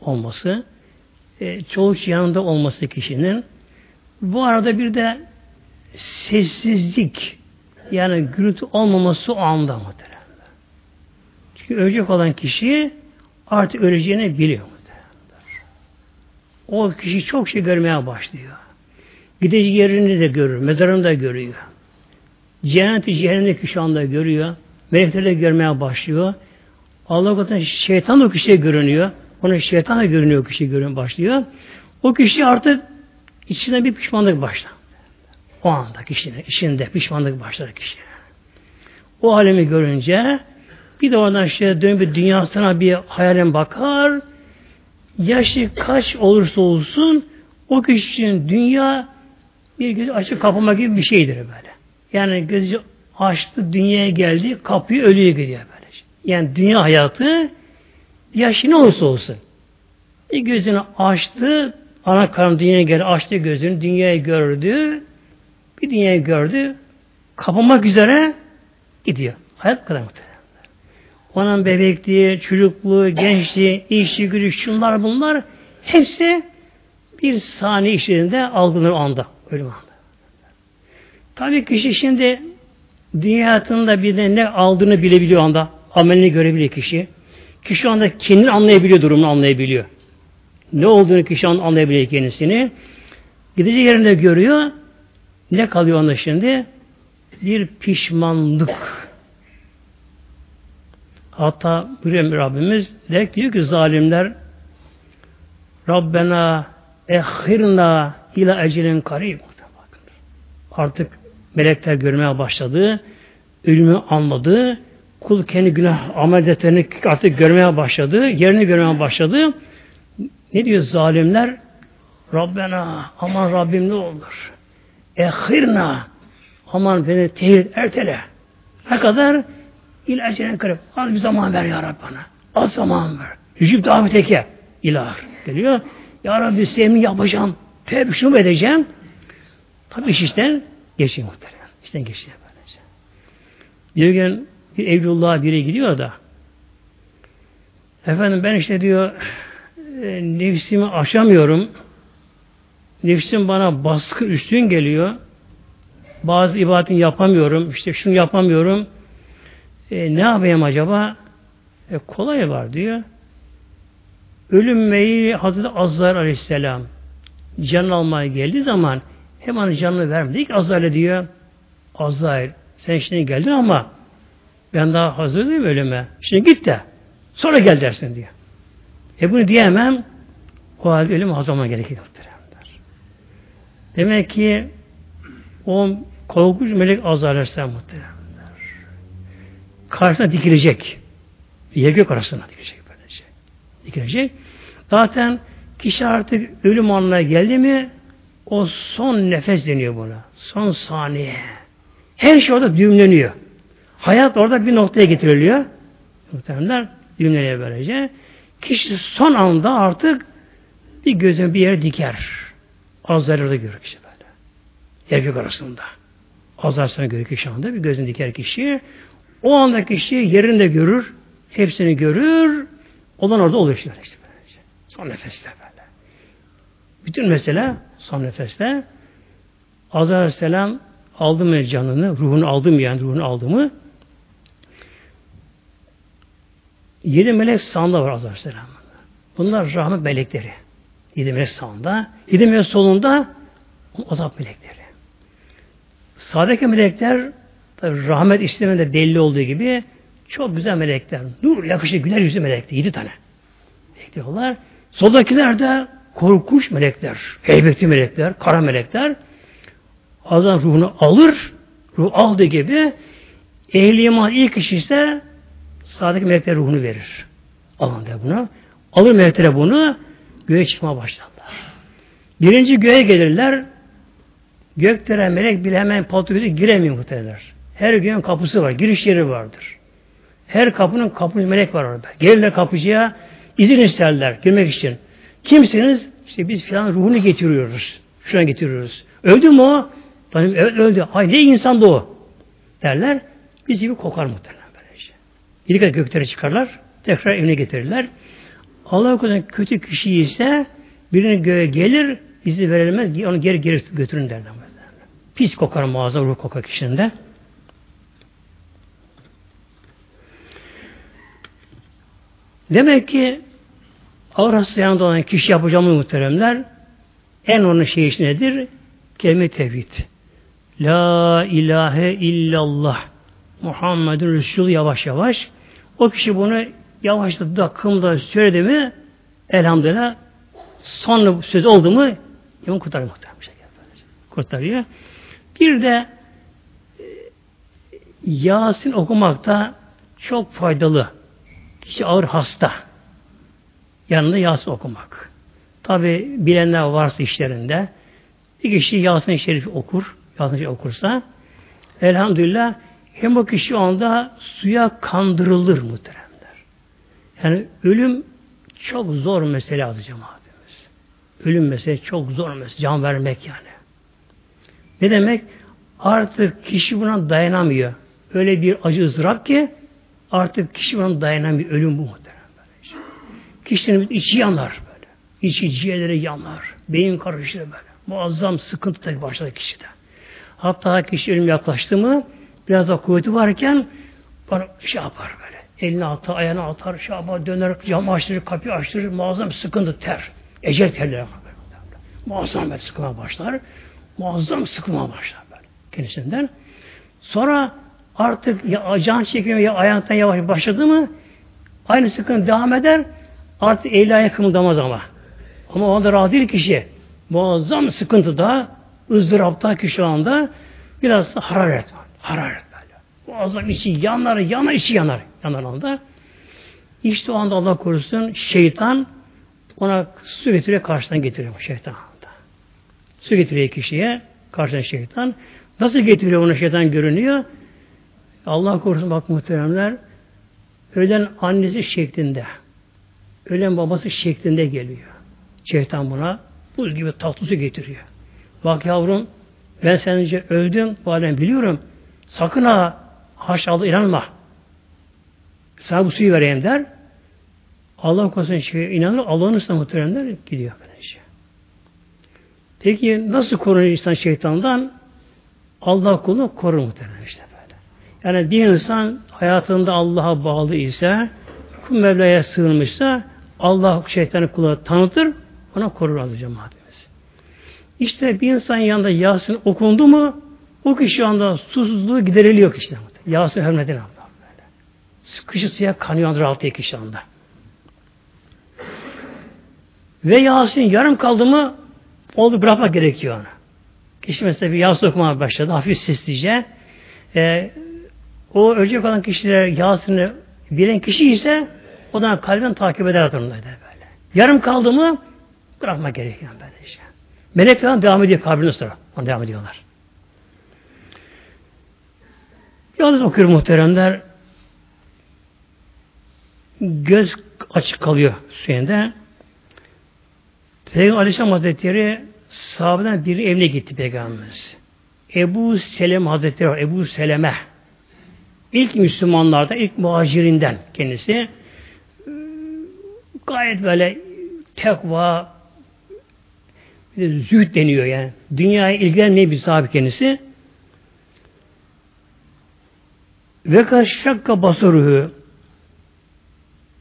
olması, e, çoğu yanında olması kişinin. Bu arada bir de sessizlik yani gürültü olmaması o anda muhtemelen. Çünkü ölecek olan kişi artık öleceğini biliyor muhtemelen. O kişi çok şey görmeye başlıyor. Gideceği yerini de görür, mezarını da görüyor. Cenneti cehennemdeki şu anda görüyor. Melekleri de görmeye başlıyor. Allah katında şeytan o kişiye görünüyor. Ona şeytan da görünüyor o kişi görünüyor başlıyor. O kişi artık içine bir pişmanlık başlar. O anda kişinin içinde pişmanlık başlar kişi. O alemi görünce bir de oradan işte dön bir dünyasına bir hayalen bakar. Yaşı kaç olursa olsun o kişinin dünya bir gözü açık kapama gibi bir şeydir böyle. Yani gözü açtı dünyaya geldi kapıyı ölüye gidiyor böyle. Yani dünya hayatı yaşı ne olursa olsun. Bir gözünü açtı ana karnı dünyaya geldi açtı gözünü dünyayı gördü bir dünyayı gördü. Kapamak üzere gidiyor. Hayat kadar muhtemelen. Onun bebekliği, çocukluğu, gençliği, işi, gücü, şunlar bunlar hepsi bir saniye içerisinde algılanır anda. Ölüm anda. Tabii kişi şimdi dünya hayatında bir de ne aldığını bilebiliyor anda. Amelini görebiliyor kişi. Kişi anda kendini anlayabiliyor, durumunu anlayabiliyor. Ne olduğunu kişi anlayabiliyor kendisini. Gideceği yerinde görüyor. Ne kalıyor onda şimdi? Bir pişmanlık. Hatta buyuruyor Rabbimiz der diyor ki zalimler Rabbena ehirna ila ecelin karib. Artık melekler görmeye başladı. Ölümü anladı. Kul kendi günah amel defterini artık görmeye başladı. Yerini görmeye başladı. Ne diyor zalimler? Rabbena aman Rabbim ne olur. Ehirna aman beni tehir ertele. Ne kadar? İlacının kırıp az bir zaman ver ya Rabbi bana. Az zaman ver. Yücüp davet eke. İlah geliyor. Ya Rabbi sevimi yapacağım. Tevbe şunu edeceğim. Tabi iş işten geçiyor muhtemelen. İşten geçiyor böylece. Bir gün bir Evlullah'a biri gidiyor da efendim ben işte diyor e, nefsimi aşamıyorum. Nefsim bana baskı üstün geliyor. Bazı ibadetini yapamıyorum. İşte şunu yapamıyorum. E, ne yapayım acaba? E, kolay var diyor. Ölüm meyli Hazreti Azrail Aleyhisselam can almaya geldiği zaman hemen canını vermedik. Azrail'e diyor Azrail sen şimdi geldin ama ben daha hazır değilim ölüme. Şimdi git de sonra gel dersin diyor. E bunu diyemem o halde ölüm hazırlaman gerekiyor. Demek ki o korkunç melek Azrail Aleyhisselam muhteremler. Karşısına dikilecek. Yer gök arasına dikilecek böylece. Dikilecek. Zaten kişi artık ölüm anına geldi mi o son nefes deniyor buna. Son saniye. Her şey orada düğümleniyor. Hayat orada bir noktaya getiriliyor. Muhtemelenler düğümleniyor böylece. Kişi son anda artık bir gözün bir yere diker. Azrail'i görür kişi böyle. Yer gök arasında. Azrail'i görür kişi anda bir gözün diker kişi. O anda kişi yerinde görür. Hepsini görür. Olan orada oluyor işte. Son nefeste böyle. Bütün mesele son nefeste Azrail Aleyhisselam aldı mı canını, ruhunu aldı mı yani ruhunu aldı mı yedi melek sağında var Azrail Aleyhisselam. Bunlar rahmet melekleri. Yedi melek sağında. Yedi melek solunda azap melekleri. Sağdaki melekler rahmet isteminde belli olduğu gibi çok güzel melekler. Nur yakışıklı güler yüzlü melekler. Yedi tane. Melek diyorlar. Soldakiler de korkunç melekler. Heybetli melekler. Kara melekler. Azam ruhunu alır. Ruh aldığı gibi ehli iman ilk kişi ise sağdaki melekler ruhunu verir. Alın der bunu. Alır melekler bunu göğe çıkmaya başlarlar. Birinci göğe gelirler. Göklere melek bile hemen patlığı giremiyor muhtemelenler. Her göğün kapısı var. Giriş yeri vardır. Her kapının kapıcı melek var orada. Gelirler kapıcıya izin isterler girmek için. Kimsiniz? İşte biz filan ruhunu getiriyoruz. Şuna getiriyoruz. Öldü mü o? Benim, öldü. Ay ne insan da o? Derler. Biz gibi kokar muhtemelen böylece. İlk göklere çıkarlar. Tekrar evine getirirler. Allah korusun kötü kişi ise birinin göğe gelir, izi verilmez, onu geri geri götürün derler. Pis kokar muazzam ruh kokar kişinin Demek ki ağır hastayanında olan kişi yapacağımız muhteremler en onun şey nedir? Kelime tevhid. La ilahe illallah Muhammedun Resul yavaş yavaş o kişi bunu yavaşladı da kımda söyledi mi elhamdülillah son söz oldu mu iman kurtarır muhtemelen bir şekilde. Kurtarıyor. Bir de e, Yasin okumak da çok faydalı. Kişi ağır hasta. Yanında Yasin okumak. Tabi bilenler varsa işlerinde bir kişi Yasin-i Şerif okur. Yasin-i Şerif okursa elhamdülillah hem o kişi anda suya kandırılır muhteremler. Yani ölüm çok zor mesele adı cemaatimiz. Ölüm mesele çok zor mesele. Can vermek yani. Ne demek? Artık kişi buna dayanamıyor. Öyle bir acı ızdırap ki artık kişi buna dayanamıyor. Ölüm bu muhtemelen. Kişinin içi yanar böyle. İçi ciğerleri yanar. Beyin karışır böyle. Muazzam sıkıntı tek başladı kişide. Hatta kişi ölüm yaklaştı mı biraz da kuvveti varken şey yapar. Elini atar, ayağını atar, yapar, döner, cam açtırır, kapıyı açtırır, muazzam sıkıntı ter. Ecel terleri Muazzam böyle sıkılma başlar. Muazzam sıkılma başlar böyle kendisinden. Sonra artık ya can çekimi ya ayaktan yavaş başladı mı aynı sıkıntı devam eder. Artık eli ayağı ama. Ama o anda rahat değil kişi. muazzam sıkıntıda, ızdırapta ki şu anda biraz hararet var. Hararet böyle. Muazzam içi yanar, yanar, içi yanar. Yanar anda. İşte o anda Allah korusun şeytan ona su getiriyor, karşıdan getiriyor şeytan. Su getiriyor kişiye, karşıdan şeytan. Nasıl getiriyor ona şeytan görünüyor? Allah korusun bak muhteremler, ölen annesi şeklinde, ölen babası şeklinde geliyor. Şeytan buna buz gibi tatlı su getiriyor. Bak yavrum ben sence öldüm, bu biliyorum. Sakın ha haşalı inanma. Sana bu suyu vereyim der. Allah korusun şey inanır, Allah'ın ıslah muhteremler gidiyor böylece. Peki nasıl korunur insan şeytandan? Allah kulunu korur muhterem işte böyle. Yani bir insan hayatında Allah'a bağlı ise, kul Mevla'ya sığınmışsa Allah şeytanı kula tanıtır, ona korur azı cemaatimiz. İşte bir insan yanında Yasin okundu mu o kişi anda susuzluğu gideriliyor işte. Yasin hürmetine Allah. Sıkışı suya kanıyor altı kişi anda. Ve Yasin yarım kaldı mı oldu bırakmak gerekiyor onu. Kişi mesela bir Yasin okumaya başladı hafif seslice. Ee, o ölecek olan kişiler Yasin'i bilen kişi ise odan kalben takip eder durumdaydı böyle. Yarım kaldı mı bırakmak gerekiyor böyle işte. Melek falan devam ediyor kabrini sonra. Devam ediyorlar. Yalnız okuyor muhteremler. Göz açık kalıyor suyunda. Peygamber Aleyhisselam Hazretleri sahabeden bir evine gitti Peygamberimiz. Ebu Selem Hazretleri var. Ebu Seleme. İlk Müslümanlardan, ilk muhacirinden kendisi. Gayet böyle tekva, zühd deniyor yani. Dünyaya ilgilenmeyen bir sahibi kendisi. Ve kaşşakka basuruhu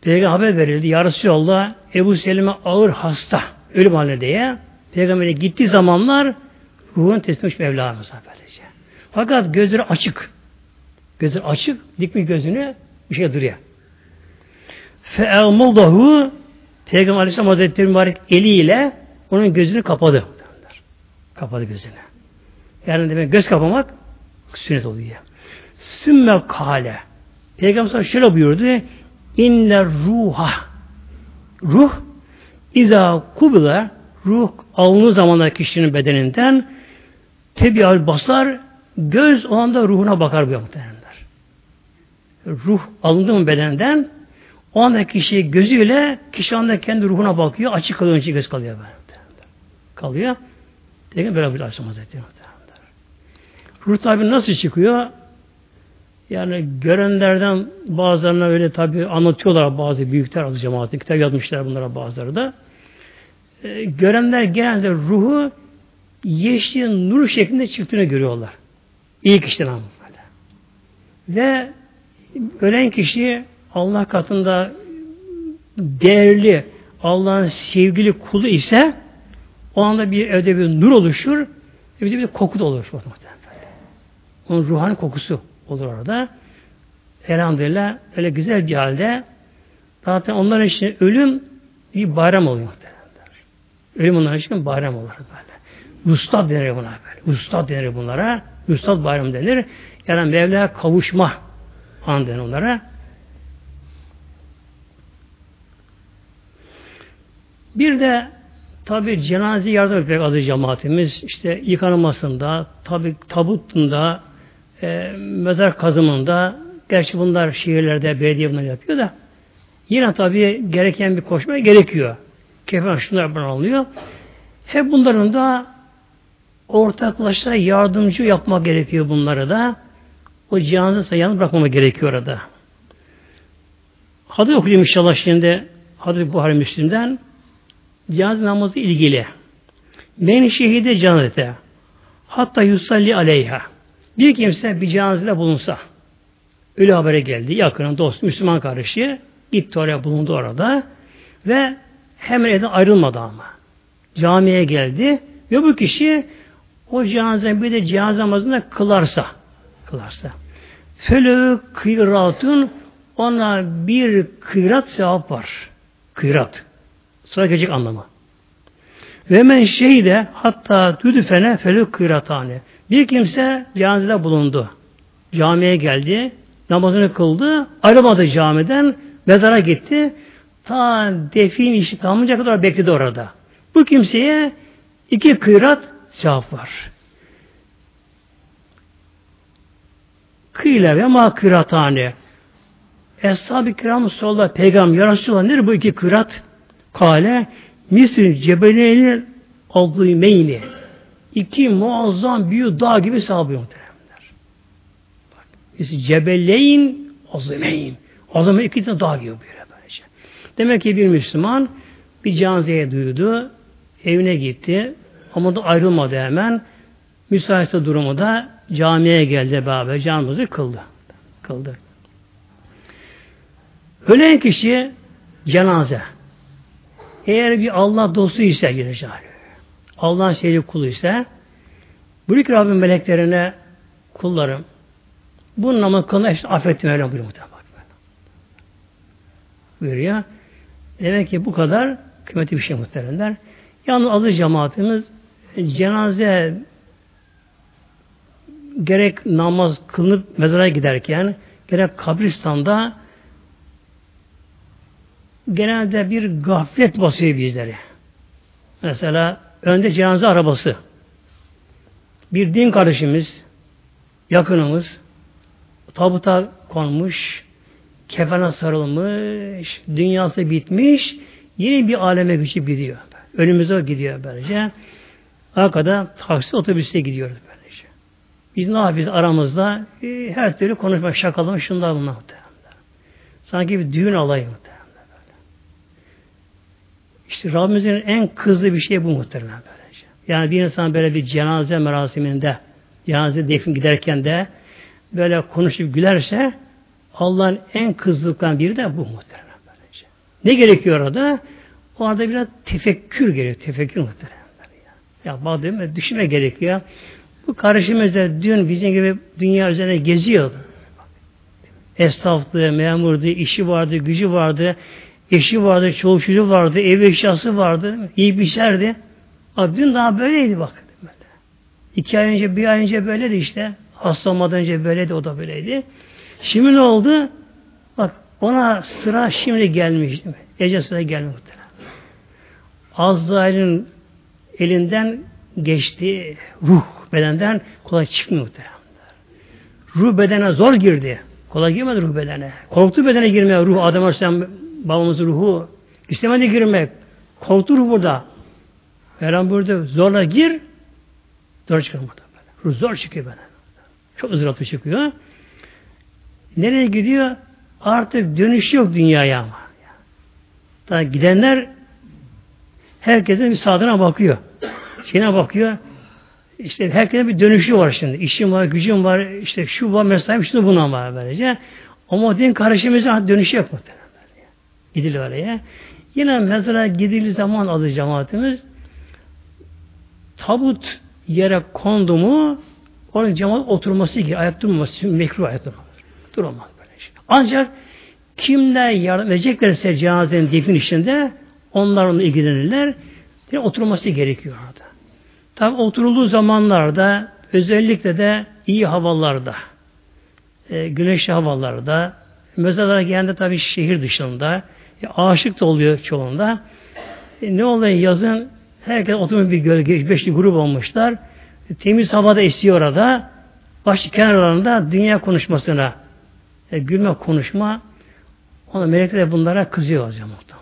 Peygamber haber verildi. Yarısı yolda Ebu Selim'e ağır hasta. Ölüm haline diye. Peygamber'e gittiği zamanlar ruhunu teslim etmiş Mevlamıza böylece. Fakat gözleri açık. Gözleri açık. Dikmiş gözünü bir şey duruyor. Fe'elmuldahu Peygamber Aleyhisselam Hazretleri mübarek eliyle onun gözünü kapadı. Kapadı gözünü. Yani demek göz kapamak sünnet oluyor. Sümme kale. Peygamber şöyle buyurdu. İnne ruha. Ruh İza kubla ruh alındığı zamanda kişinin bedeninden tebial basar göz o anda ruhuna bakar bu muhtemelenler. Ruh alındı mı bedenden o anda kişi gözüyle kişi anda kendi ruhuna bakıyor. Açık kalıyor. Açık göz kalıyor. Böyle. Kalıyor. Peki böyle bir Aleyhisselam Ruh tabi nasıl çıkıyor? Yani görenlerden bazılarına öyle tabi anlatıyorlar bazı büyükler adı cemaati. Kitap yazmışlar bunlara bazıları da. Ee, görenler genelde ruhu yeşil nur şeklinde çıktığını görüyorlar. İyi kişiler ama. Ve ölen kişi Allah katında değerli, Allah'ın sevgili kulu ise o anda bir evde bir nur oluşur, evde bir koku da olur. Onun ruhani kokusu olur orada. Elhamdülillah öyle güzel bir halde zaten onlar için ölüm bir bayram oluyor. Ölüm onlar için bayram olur böyle. Ustad denir buna böyle. Ustad denir bunlara. Ustad bayram denir. Yani Mevla'ya kavuşma an denir onlara. Bir de tabi cenaze yardım etmek azı cemaatimiz işte yıkanmasında, tabi tabutunda, e, mezar kazımında, gerçi bunlar şehirlerde belediye bunları yapıyor da yine tabi gereken bir koşma gerekiyor. Kefen şunlar bana alıyor. Hep bunların da ortaklaşa yardımcı yapmak gerekiyor bunları da. O cenaze yalnız bırakmama gerekiyor orada. Hadis okuyayım inşallah şimdi Hadis Buhari Müslim'den cenaze namazı ilgili. Men şehide cenazete hatta yusalli aleyha. Bir kimse bir cenazede bulunsa ölü habere geldi. Yakının dost Müslüman kardeşi gitti oraya bulundu orada ve hemen evden ayrılmadı ama. Camiye geldi ve bu kişi o cenazenin bir de cenaze namazını kılarsa kılarsa felü kıyratun ona bir kıyrat sevap var. Kıyrat. Sonra gelecek anlamı. Ve men şeyde hatta tüdüfene felü kıratane. Bir kimse cenazede bulundu. Camiye geldi. Namazını kıldı. Ayrılmadı camiden. Mezara gitti. Ta defin işi tamamlayacak kadar bekledi orada. Bu kimseye iki kıyrat cevap var. Kıyle ve ma kıratane. Eshab-ı kiram solda peygamber nedir bu iki kırat? Kale misir cebeleyni azimeyni. İki muazzam büyük dağ gibi sahabı muhteremler. Misir cebelleyn azimeyn. Azime iki tane dağ gibi böyle böylece. Demek ki bir Müslüman bir canzeye duydu, evine gitti ama da ayrılmadı hemen. Müsaitse durumu da camiye geldi beraber canımızı kıldı. Kıldı. Ölen kişi cenaze. Eğer bir Allah dostu ise girecek. Allah'ın sevdiği kulu ise Büyük Rabbim meleklerine kullarım bu namaz kılına işte affettim öyle buyuruyor muhtemelen. Buyuruyor. Demek ki bu kadar kıymetli bir şey muhteremler. Yalnız adı cemaatimiz cenaze gerek namaz kılınıp mezara giderken gerek kabristanda genelde bir gaflet basıyor bizleri. Mesela önde cenaze arabası. Bir din kardeşimiz, yakınımız tabuta konmuş, kefene sarılmış, dünyası bitmiş, yeni bir aleme geçip gidiyor. Önümüze gidiyor böylece. Arkada taksi otobüste gidiyoruz böylece. Biz ne yapıyoruz aramızda? E, her türlü konuşma, şakalama, şunlar bunlar. Sanki bir düğün alayı. İşte Rabbimizin en kızdığı bir şey bu muhtemelen böylece. Yani bir insan böyle bir cenaze merasiminde, cenaze defin giderken de böyle konuşup gülerse Allah'ın en kızdıklarından biri de bu muhtemelen böylece. Ne gerekiyor orada? O arada biraz tefekkür gerekiyor. Tefekkür muhtemelen. Ya, ya bazı düşünme gerekiyor. Bu kardeşimiz de dün bizim gibi dünya üzerine geziyordu. Esnaftı, memurdu, işi vardı, gücü vardı, eşi vardı, çoğu çocuğu vardı, ev eşyası vardı, iyi bir şeylerdi. Ama dün daha böyleydi bak. İki ay önce, bir ay önce böyleydi işte. Hasta olmadan önce böyleydi, o da böyleydi. Şimdi ne oldu? Bak ona sıra şimdi gelmiş. Değil mi? Ece sıra gelmiş. Azrail'in elinden geçti. Ruh bedenden kolay çıkmıyor. Ruh bedene zor girdi. Kolay girmedi ruh bedene. Korktu bedene girmeye ruh. Adam Aleyhisselam babamızın ruhu. istemedi girmek. Korktu ruh burada. Her burada zorla gir. Zor çıkıyor burada. Ruh zor çıkıyor beden. Çok ızdıraplı çıkıyor. Nereye gidiyor? Artık dönüş yok dünyaya ama. Daha gidenler herkesin bir sağdına bakıyor. Şeyine bakıyor. İşte herkesin bir dönüşü var şimdi. İşim var, gücüm var, işte şu var, mesaim, şunu buna var böylece. Ama din karışımıza dönüşü yok muhtemelen. Gidilir oraya. Yine mezara gidildiği zaman adı cemaatimiz tabut yere kondu mu onun cemaat oturması gibi ayakta durmaması mekruh ayakta Duramaz böyle şey. Ancak kimler yardım edeceklerse cenazenin defin işinde onlarla ilgilenirler. Yani oturması gerekiyor orada. Tabi oturulduğu zamanlarda özellikle de iyi havalarda e, güneşli havalarda mezarlara geldiğinde tabi şehir dışında aşık da oluyor çoğunda. E, ne oluyor yazın herkes oturmuş bir gölge, beşli grup olmuşlar. E, temiz havada esiyor orada. Baş kenarlarında dünya konuşmasına e, gülme konuşma ona melekler de bunlara kızıyor hocam muhtemelen.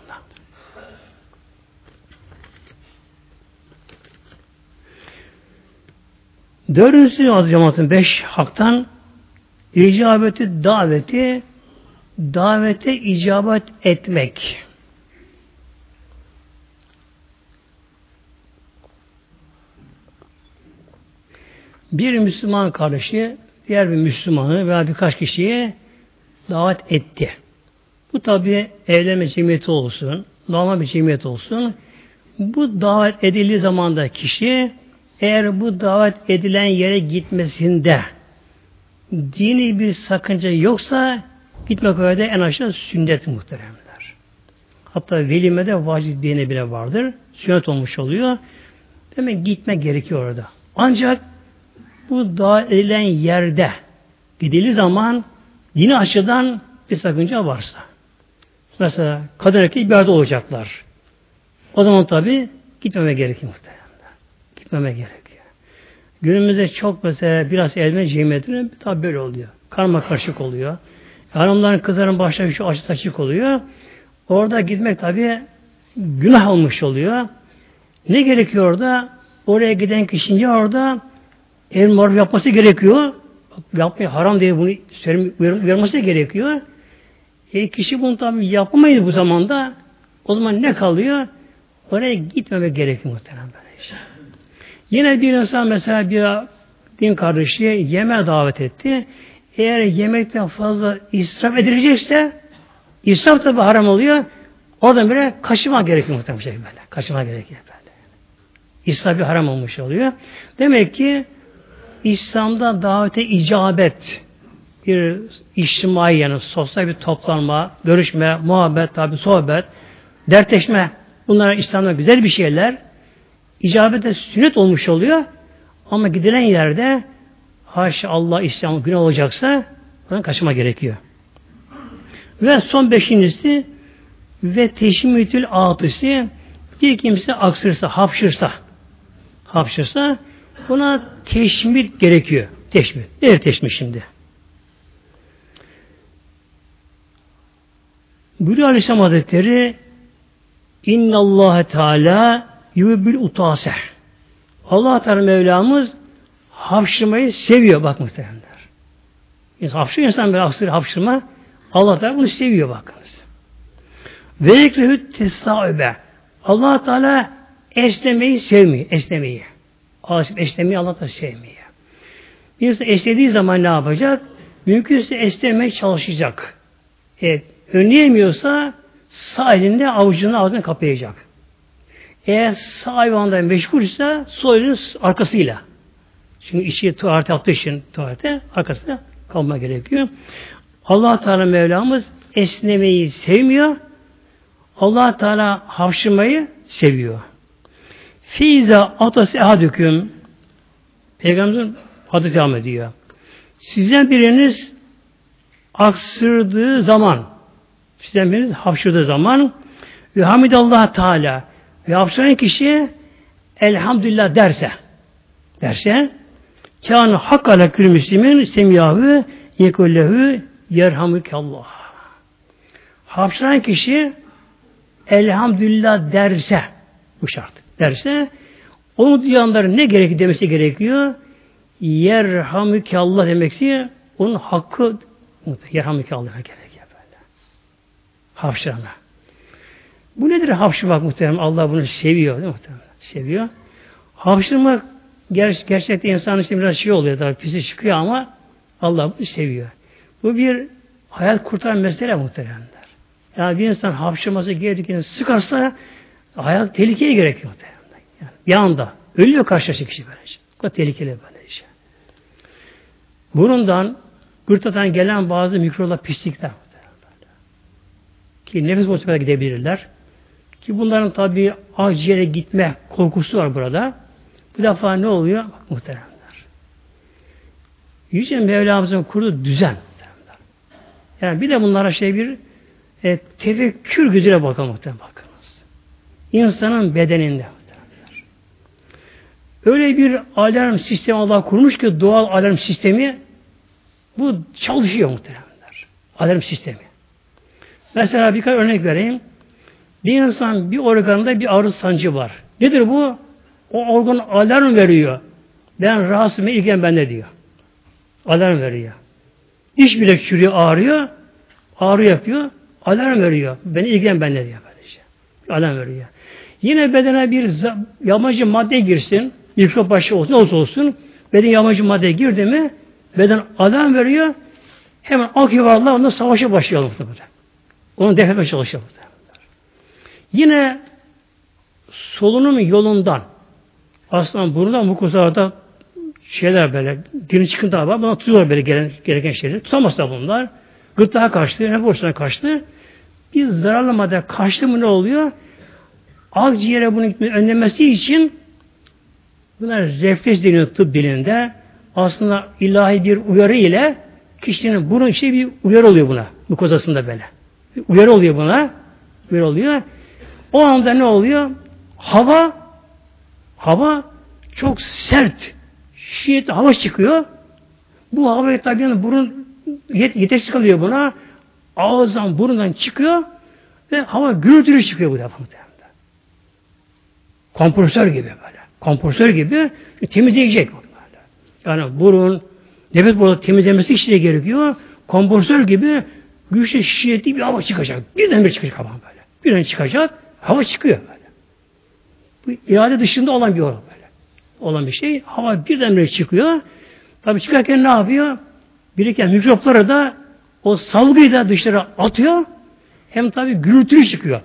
Dördüncüsü az beş haktan icabeti daveti davete icabet etmek. Bir Müslüman kardeşi diğer bir Müslümanı veya birkaç kişiye davet etti. Bu tabi evlenme cemiyeti olsun, normal bir cemiyet olsun. Bu davet edildiği zaman da kişi eğer bu davet edilen yere gitmesinde dini bir sakınca yoksa gitmek öyle en aşağı sünnet muhteremler. Hatta velimede vacip dini bile vardır. Sünnet olmuş oluyor. Demek gitme gerekiyor orada. Ancak bu dağ edilen yerde gidili zaman yine açıdan bir sakınca varsa. Mesela kadın erkek bir arada olacaklar. O zaman tabi gitmeme gerekiyor muhtemelen. Gitmeme gerekiyor. Günümüzde çok mesela biraz elme cemiyetine tabi böyle oluyor. Karma karışık oluyor. Hanımların kızların başına şu açı saçık oluyor. Orada gitmek tabi günah olmuş oluyor. Ne gerekiyor orada? Oraya giden kişinin orada el maruf yapması gerekiyor. Yapmaya haram diye bunu uyarması gerekiyor. E, kişi bunu tabi yapamayız bu zamanda. O zaman ne kalıyor? Oraya gitmemek gerekiyor muhtemelen şey. Yine bir insan mesela bir din kardeşi yeme davet etti. Eğer yemekten fazla israf edilecekse israf tabi haram oluyor. Oradan böyle kaçırma gerekiyor muhtemelen şey böyle. Kaçırma gerekiyor böyle. İsraf bir haram olmuş oluyor. Demek ki İslam'da davete icabet bir içtimai yani sosyal bir toplanma, görüşme, muhabbet, tabi sohbet, dertleşme bunlar İslam'da güzel bir şeyler. İcabete sünnet olmuş oluyor. Ama gidilen yerde haşa Allah İslam günah olacaksa buradan kaçma gerekiyor. Ve son beşincisi ve teşmitül atısı bir kimse aksırsa, hapşırsa hapşırsa buna teşmit gerekiyor. Teşmit. Nedir teşmit şimdi? Buyuruyor Aleyhisselam Hazretleri İnna Allah Teala yubil utase. Allah Teala Mevlamız hapşırmayı seviyor bak muhtemelenler. İnsan hapşır insan böyle hapşır, hapşırma Allah Teala bunu seviyor bakınız. Ve ekrehü tesâübe. Allah Teala esnemeyi sevmiyor. Esnemeyi. Allah esnemeyi Allah Teala sevmiyor. Bir insan esnediği zaman ne yapacak? Mümkünse esnemeye çalışacak. Evet, önleyemiyorsa sağ elinde avucunu ağzını kapayacak. Eğer sağ hayvanda meşgulse sol arkasıyla. Çünkü içi tuvalet yaptığı için tuvalete arkasında kalma gerekiyor. allah Teala Mevlamız esnemeyi sevmiyor. allah Teala hapşırmayı seviyor. Fiza atası ehadüküm Peygamberimizin adı devam ediyor. Sizden biriniz aksırdığı zaman sizden biriniz hapşırdığı zaman ve hamidallah Teala ve hapşıran kişi elhamdülillah derse derse kâne hak ala kül müslimin semiyahü yekullehu yerhamükallah. Hapşıran kişi elhamdülillah derse bu şart derse onu duyanların ne gerek demesi gerekiyor? Yerhamükallah demeksi onun hakkı yerhamükallah gerekiyor böyle. Hapşırana. Bu nedir hapşırmak muhtemelen? Allah bunu seviyor değil mi muhtemelen? Seviyor. Hapşırmak ger gerçekten insan için biraz şey oluyor tabii pisi çıkıyor ama Allah bunu seviyor. Bu bir hayat kurtaran mesele muhtemelenler. Yani bir insan hapşırması gerektiğini sıkarsa hayat tehlikeye gerekiyor muhtemelen. Yani bir anda ölüyor karşılaşık kişi böylece. Bu kadar tehlikeli böylece. Burundan gırtladan gelen bazı mikrolar pislikler ki nefes boşluğuna gidebilirler. Ki bunların tabi akciğere gitme korkusu var burada. Bu defa ne oluyor? Bak, muhteremler. Yüce Mevlamızın kurduğu düzen. Yani bir de bunlara şey bir e, tefekkür gözüyle bakalım muhtemelen bakınız. İnsanın bedeninde. Muhtemelen. Öyle bir alarm sistemi Allah kurmuş ki doğal alarm sistemi bu çalışıyor muhtemelenler. Alarm sistemi. Mesela birkaç örnek vereyim. Bir insan bir organında bir ağrı sancı var. Nedir bu? O organ alarm veriyor. Ben rahatsızım, ilgilen bende diyor. Alarm veriyor. İş bile çürüyor, ağrıyor. Ağrı yapıyor. Alarm veriyor. Beni ilgilen bende diyor. Böylece. Alarm veriyor. Yine bedene bir yamacı madde girsin. Mikrop başı olsun, olsa olsun. Beden yamacı madde girdi mi beden alarm veriyor. Hemen ak yuvarlar onunla savaşa başlayalım. Onu def etmeye çalışalım. Yine solunum yolundan aslında burada mukozlarda şeyler böyle girin çıkıntı var. Buna tutuyorlar böyle gelen, gereken şeyleri. Tutamazsa bunlar. Gırtlağa kaçtı, ne borçlarına kaçtı. Bir zararlı madde kaçtı mı ne oluyor? Akciğere bunu önlemesi için Bunlar refleks deniyor tıp dilinde. Aslında ilahi bir uyarı ile kişinin bunun şey bir uyarı oluyor buna. Bu kozasında böyle. Bir uyarı oluyor buna. Uyarı oluyor. O anda ne oluyor? Hava hava çok sert şiddetli hava çıkıyor. Bu havayı tabi burun yet yetersiz kalıyor buna. Ağızdan burundan çıkıyor ve hava gürültülü çıkıyor bu defa. Kompresör gibi böyle. Kompresör gibi temizleyecek. Böyle. Yani burun, nefes boru temizlemesi işte gerekiyor. Kompresör gibi güçlü şiddetli bir hava çıkacak. Birden bir çıkacak hava böyle. Birden çıkacak, hava çıkıyor. Bu irade dışında olan bir olay böyle. Olan bir şey. Hava birden çıkıyor. Tabi çıkarken ne yapıyor? Biriken mikropları da o salgıyı da dışarı atıyor. Hem tabi gürültülü çıkıyor.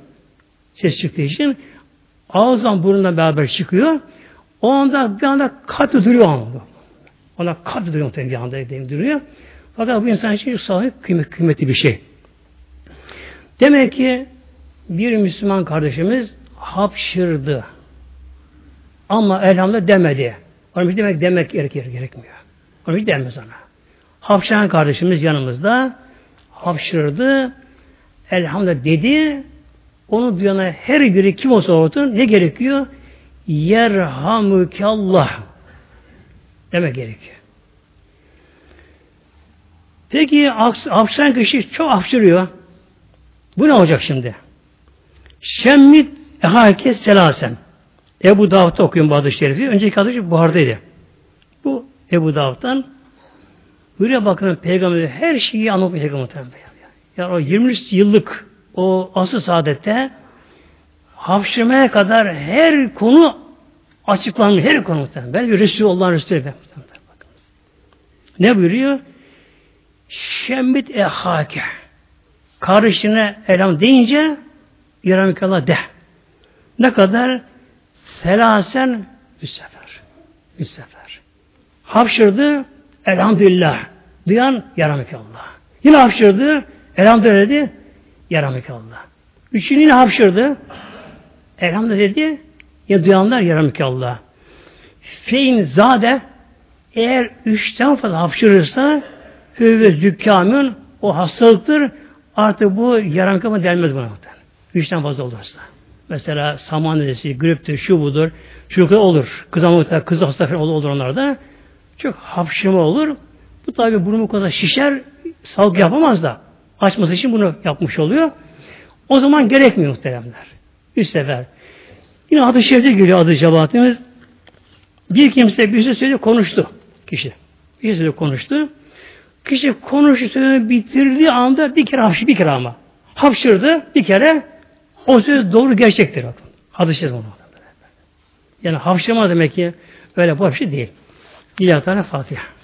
Ses çıktığı için. Ağızdan burnundan beraber çıkıyor. O anda bir anda katı duruyor anda. Ona katı duruyor bir anda duruyor. Fakat bu insan için sağlık kıymet, kıymetli bir şey. Demek ki bir Müslüman kardeşimiz hapşırdı. Ama elhamdülillah demedi. Onun bir demek demek gerekir, gerekmiyor. Onun bir denmez ona. Hapşıran kardeşimiz yanımızda hapşırdı. Elhamdülillah dedi. Onu duyana her biri kim olsa olsun ne gerekiyor? Yerhamükallah demek gerekiyor. Peki hapşıran kişi çok hapşırıyor. Bu ne olacak şimdi? Şemmit ehakes selasen. Ebu Davud'da okuyun bu hadis şerifi. Önceki hadis Buhar'daydı. Bu Ebu Davud'dan Buraya bakın peygamber her şeyi anlatmayacak muhtemelen. Yani o 23 yıllık o asıl saadette hapşırmaya kadar her konu açıklanmış. Her konu muhtemelen. Ben bir Resul Allah'ın Resulü. Ne buyuruyor? Şembit ehake. Kardeşine elham deyince yaramikallah de. Ne kadar? Selasen üç sefer. Üç sefer. Hapşırdı elhamdülillah. Duyan yaramikallah. Yine hapşırdı. Elhamdülillah dedi. Yaramikallah. Üçüncü yine hapşırdı. Elhamdülillah dedi. Ya duyanlar yaramikallah. Fein zade eğer üçten fazla hapşırırsa hüve zükkamün o hastalıktır. Artık bu yaramkama denmez buna. Üçten fazla olursa. Mesela saman nedesi, griptir, şu budur. Kadar olur. Kızamıkta, kız hasta olur, olur onlarda. Çok hapşırma olur. Bu tabi burnu kadar şişer, salgı yapamaz da. Açması için bunu yapmış oluyor. O zaman gerekmiyor muhteremler. Üç sefer. Yine adı şerifte geliyor adı cemaatimiz. Bir kimse bir şey söyledi konuştu. Kişi. Bir şey söyledi konuştu. Kişi konuştuğunu bitirdiği anda bir kere hapşırdı, bir kere ama. Hapşırdı bir kere o söz doğru gerçektir. Hadis onu. Yani hapşırma demek ki öyle boş bir şey değil. İlahi Fatiha.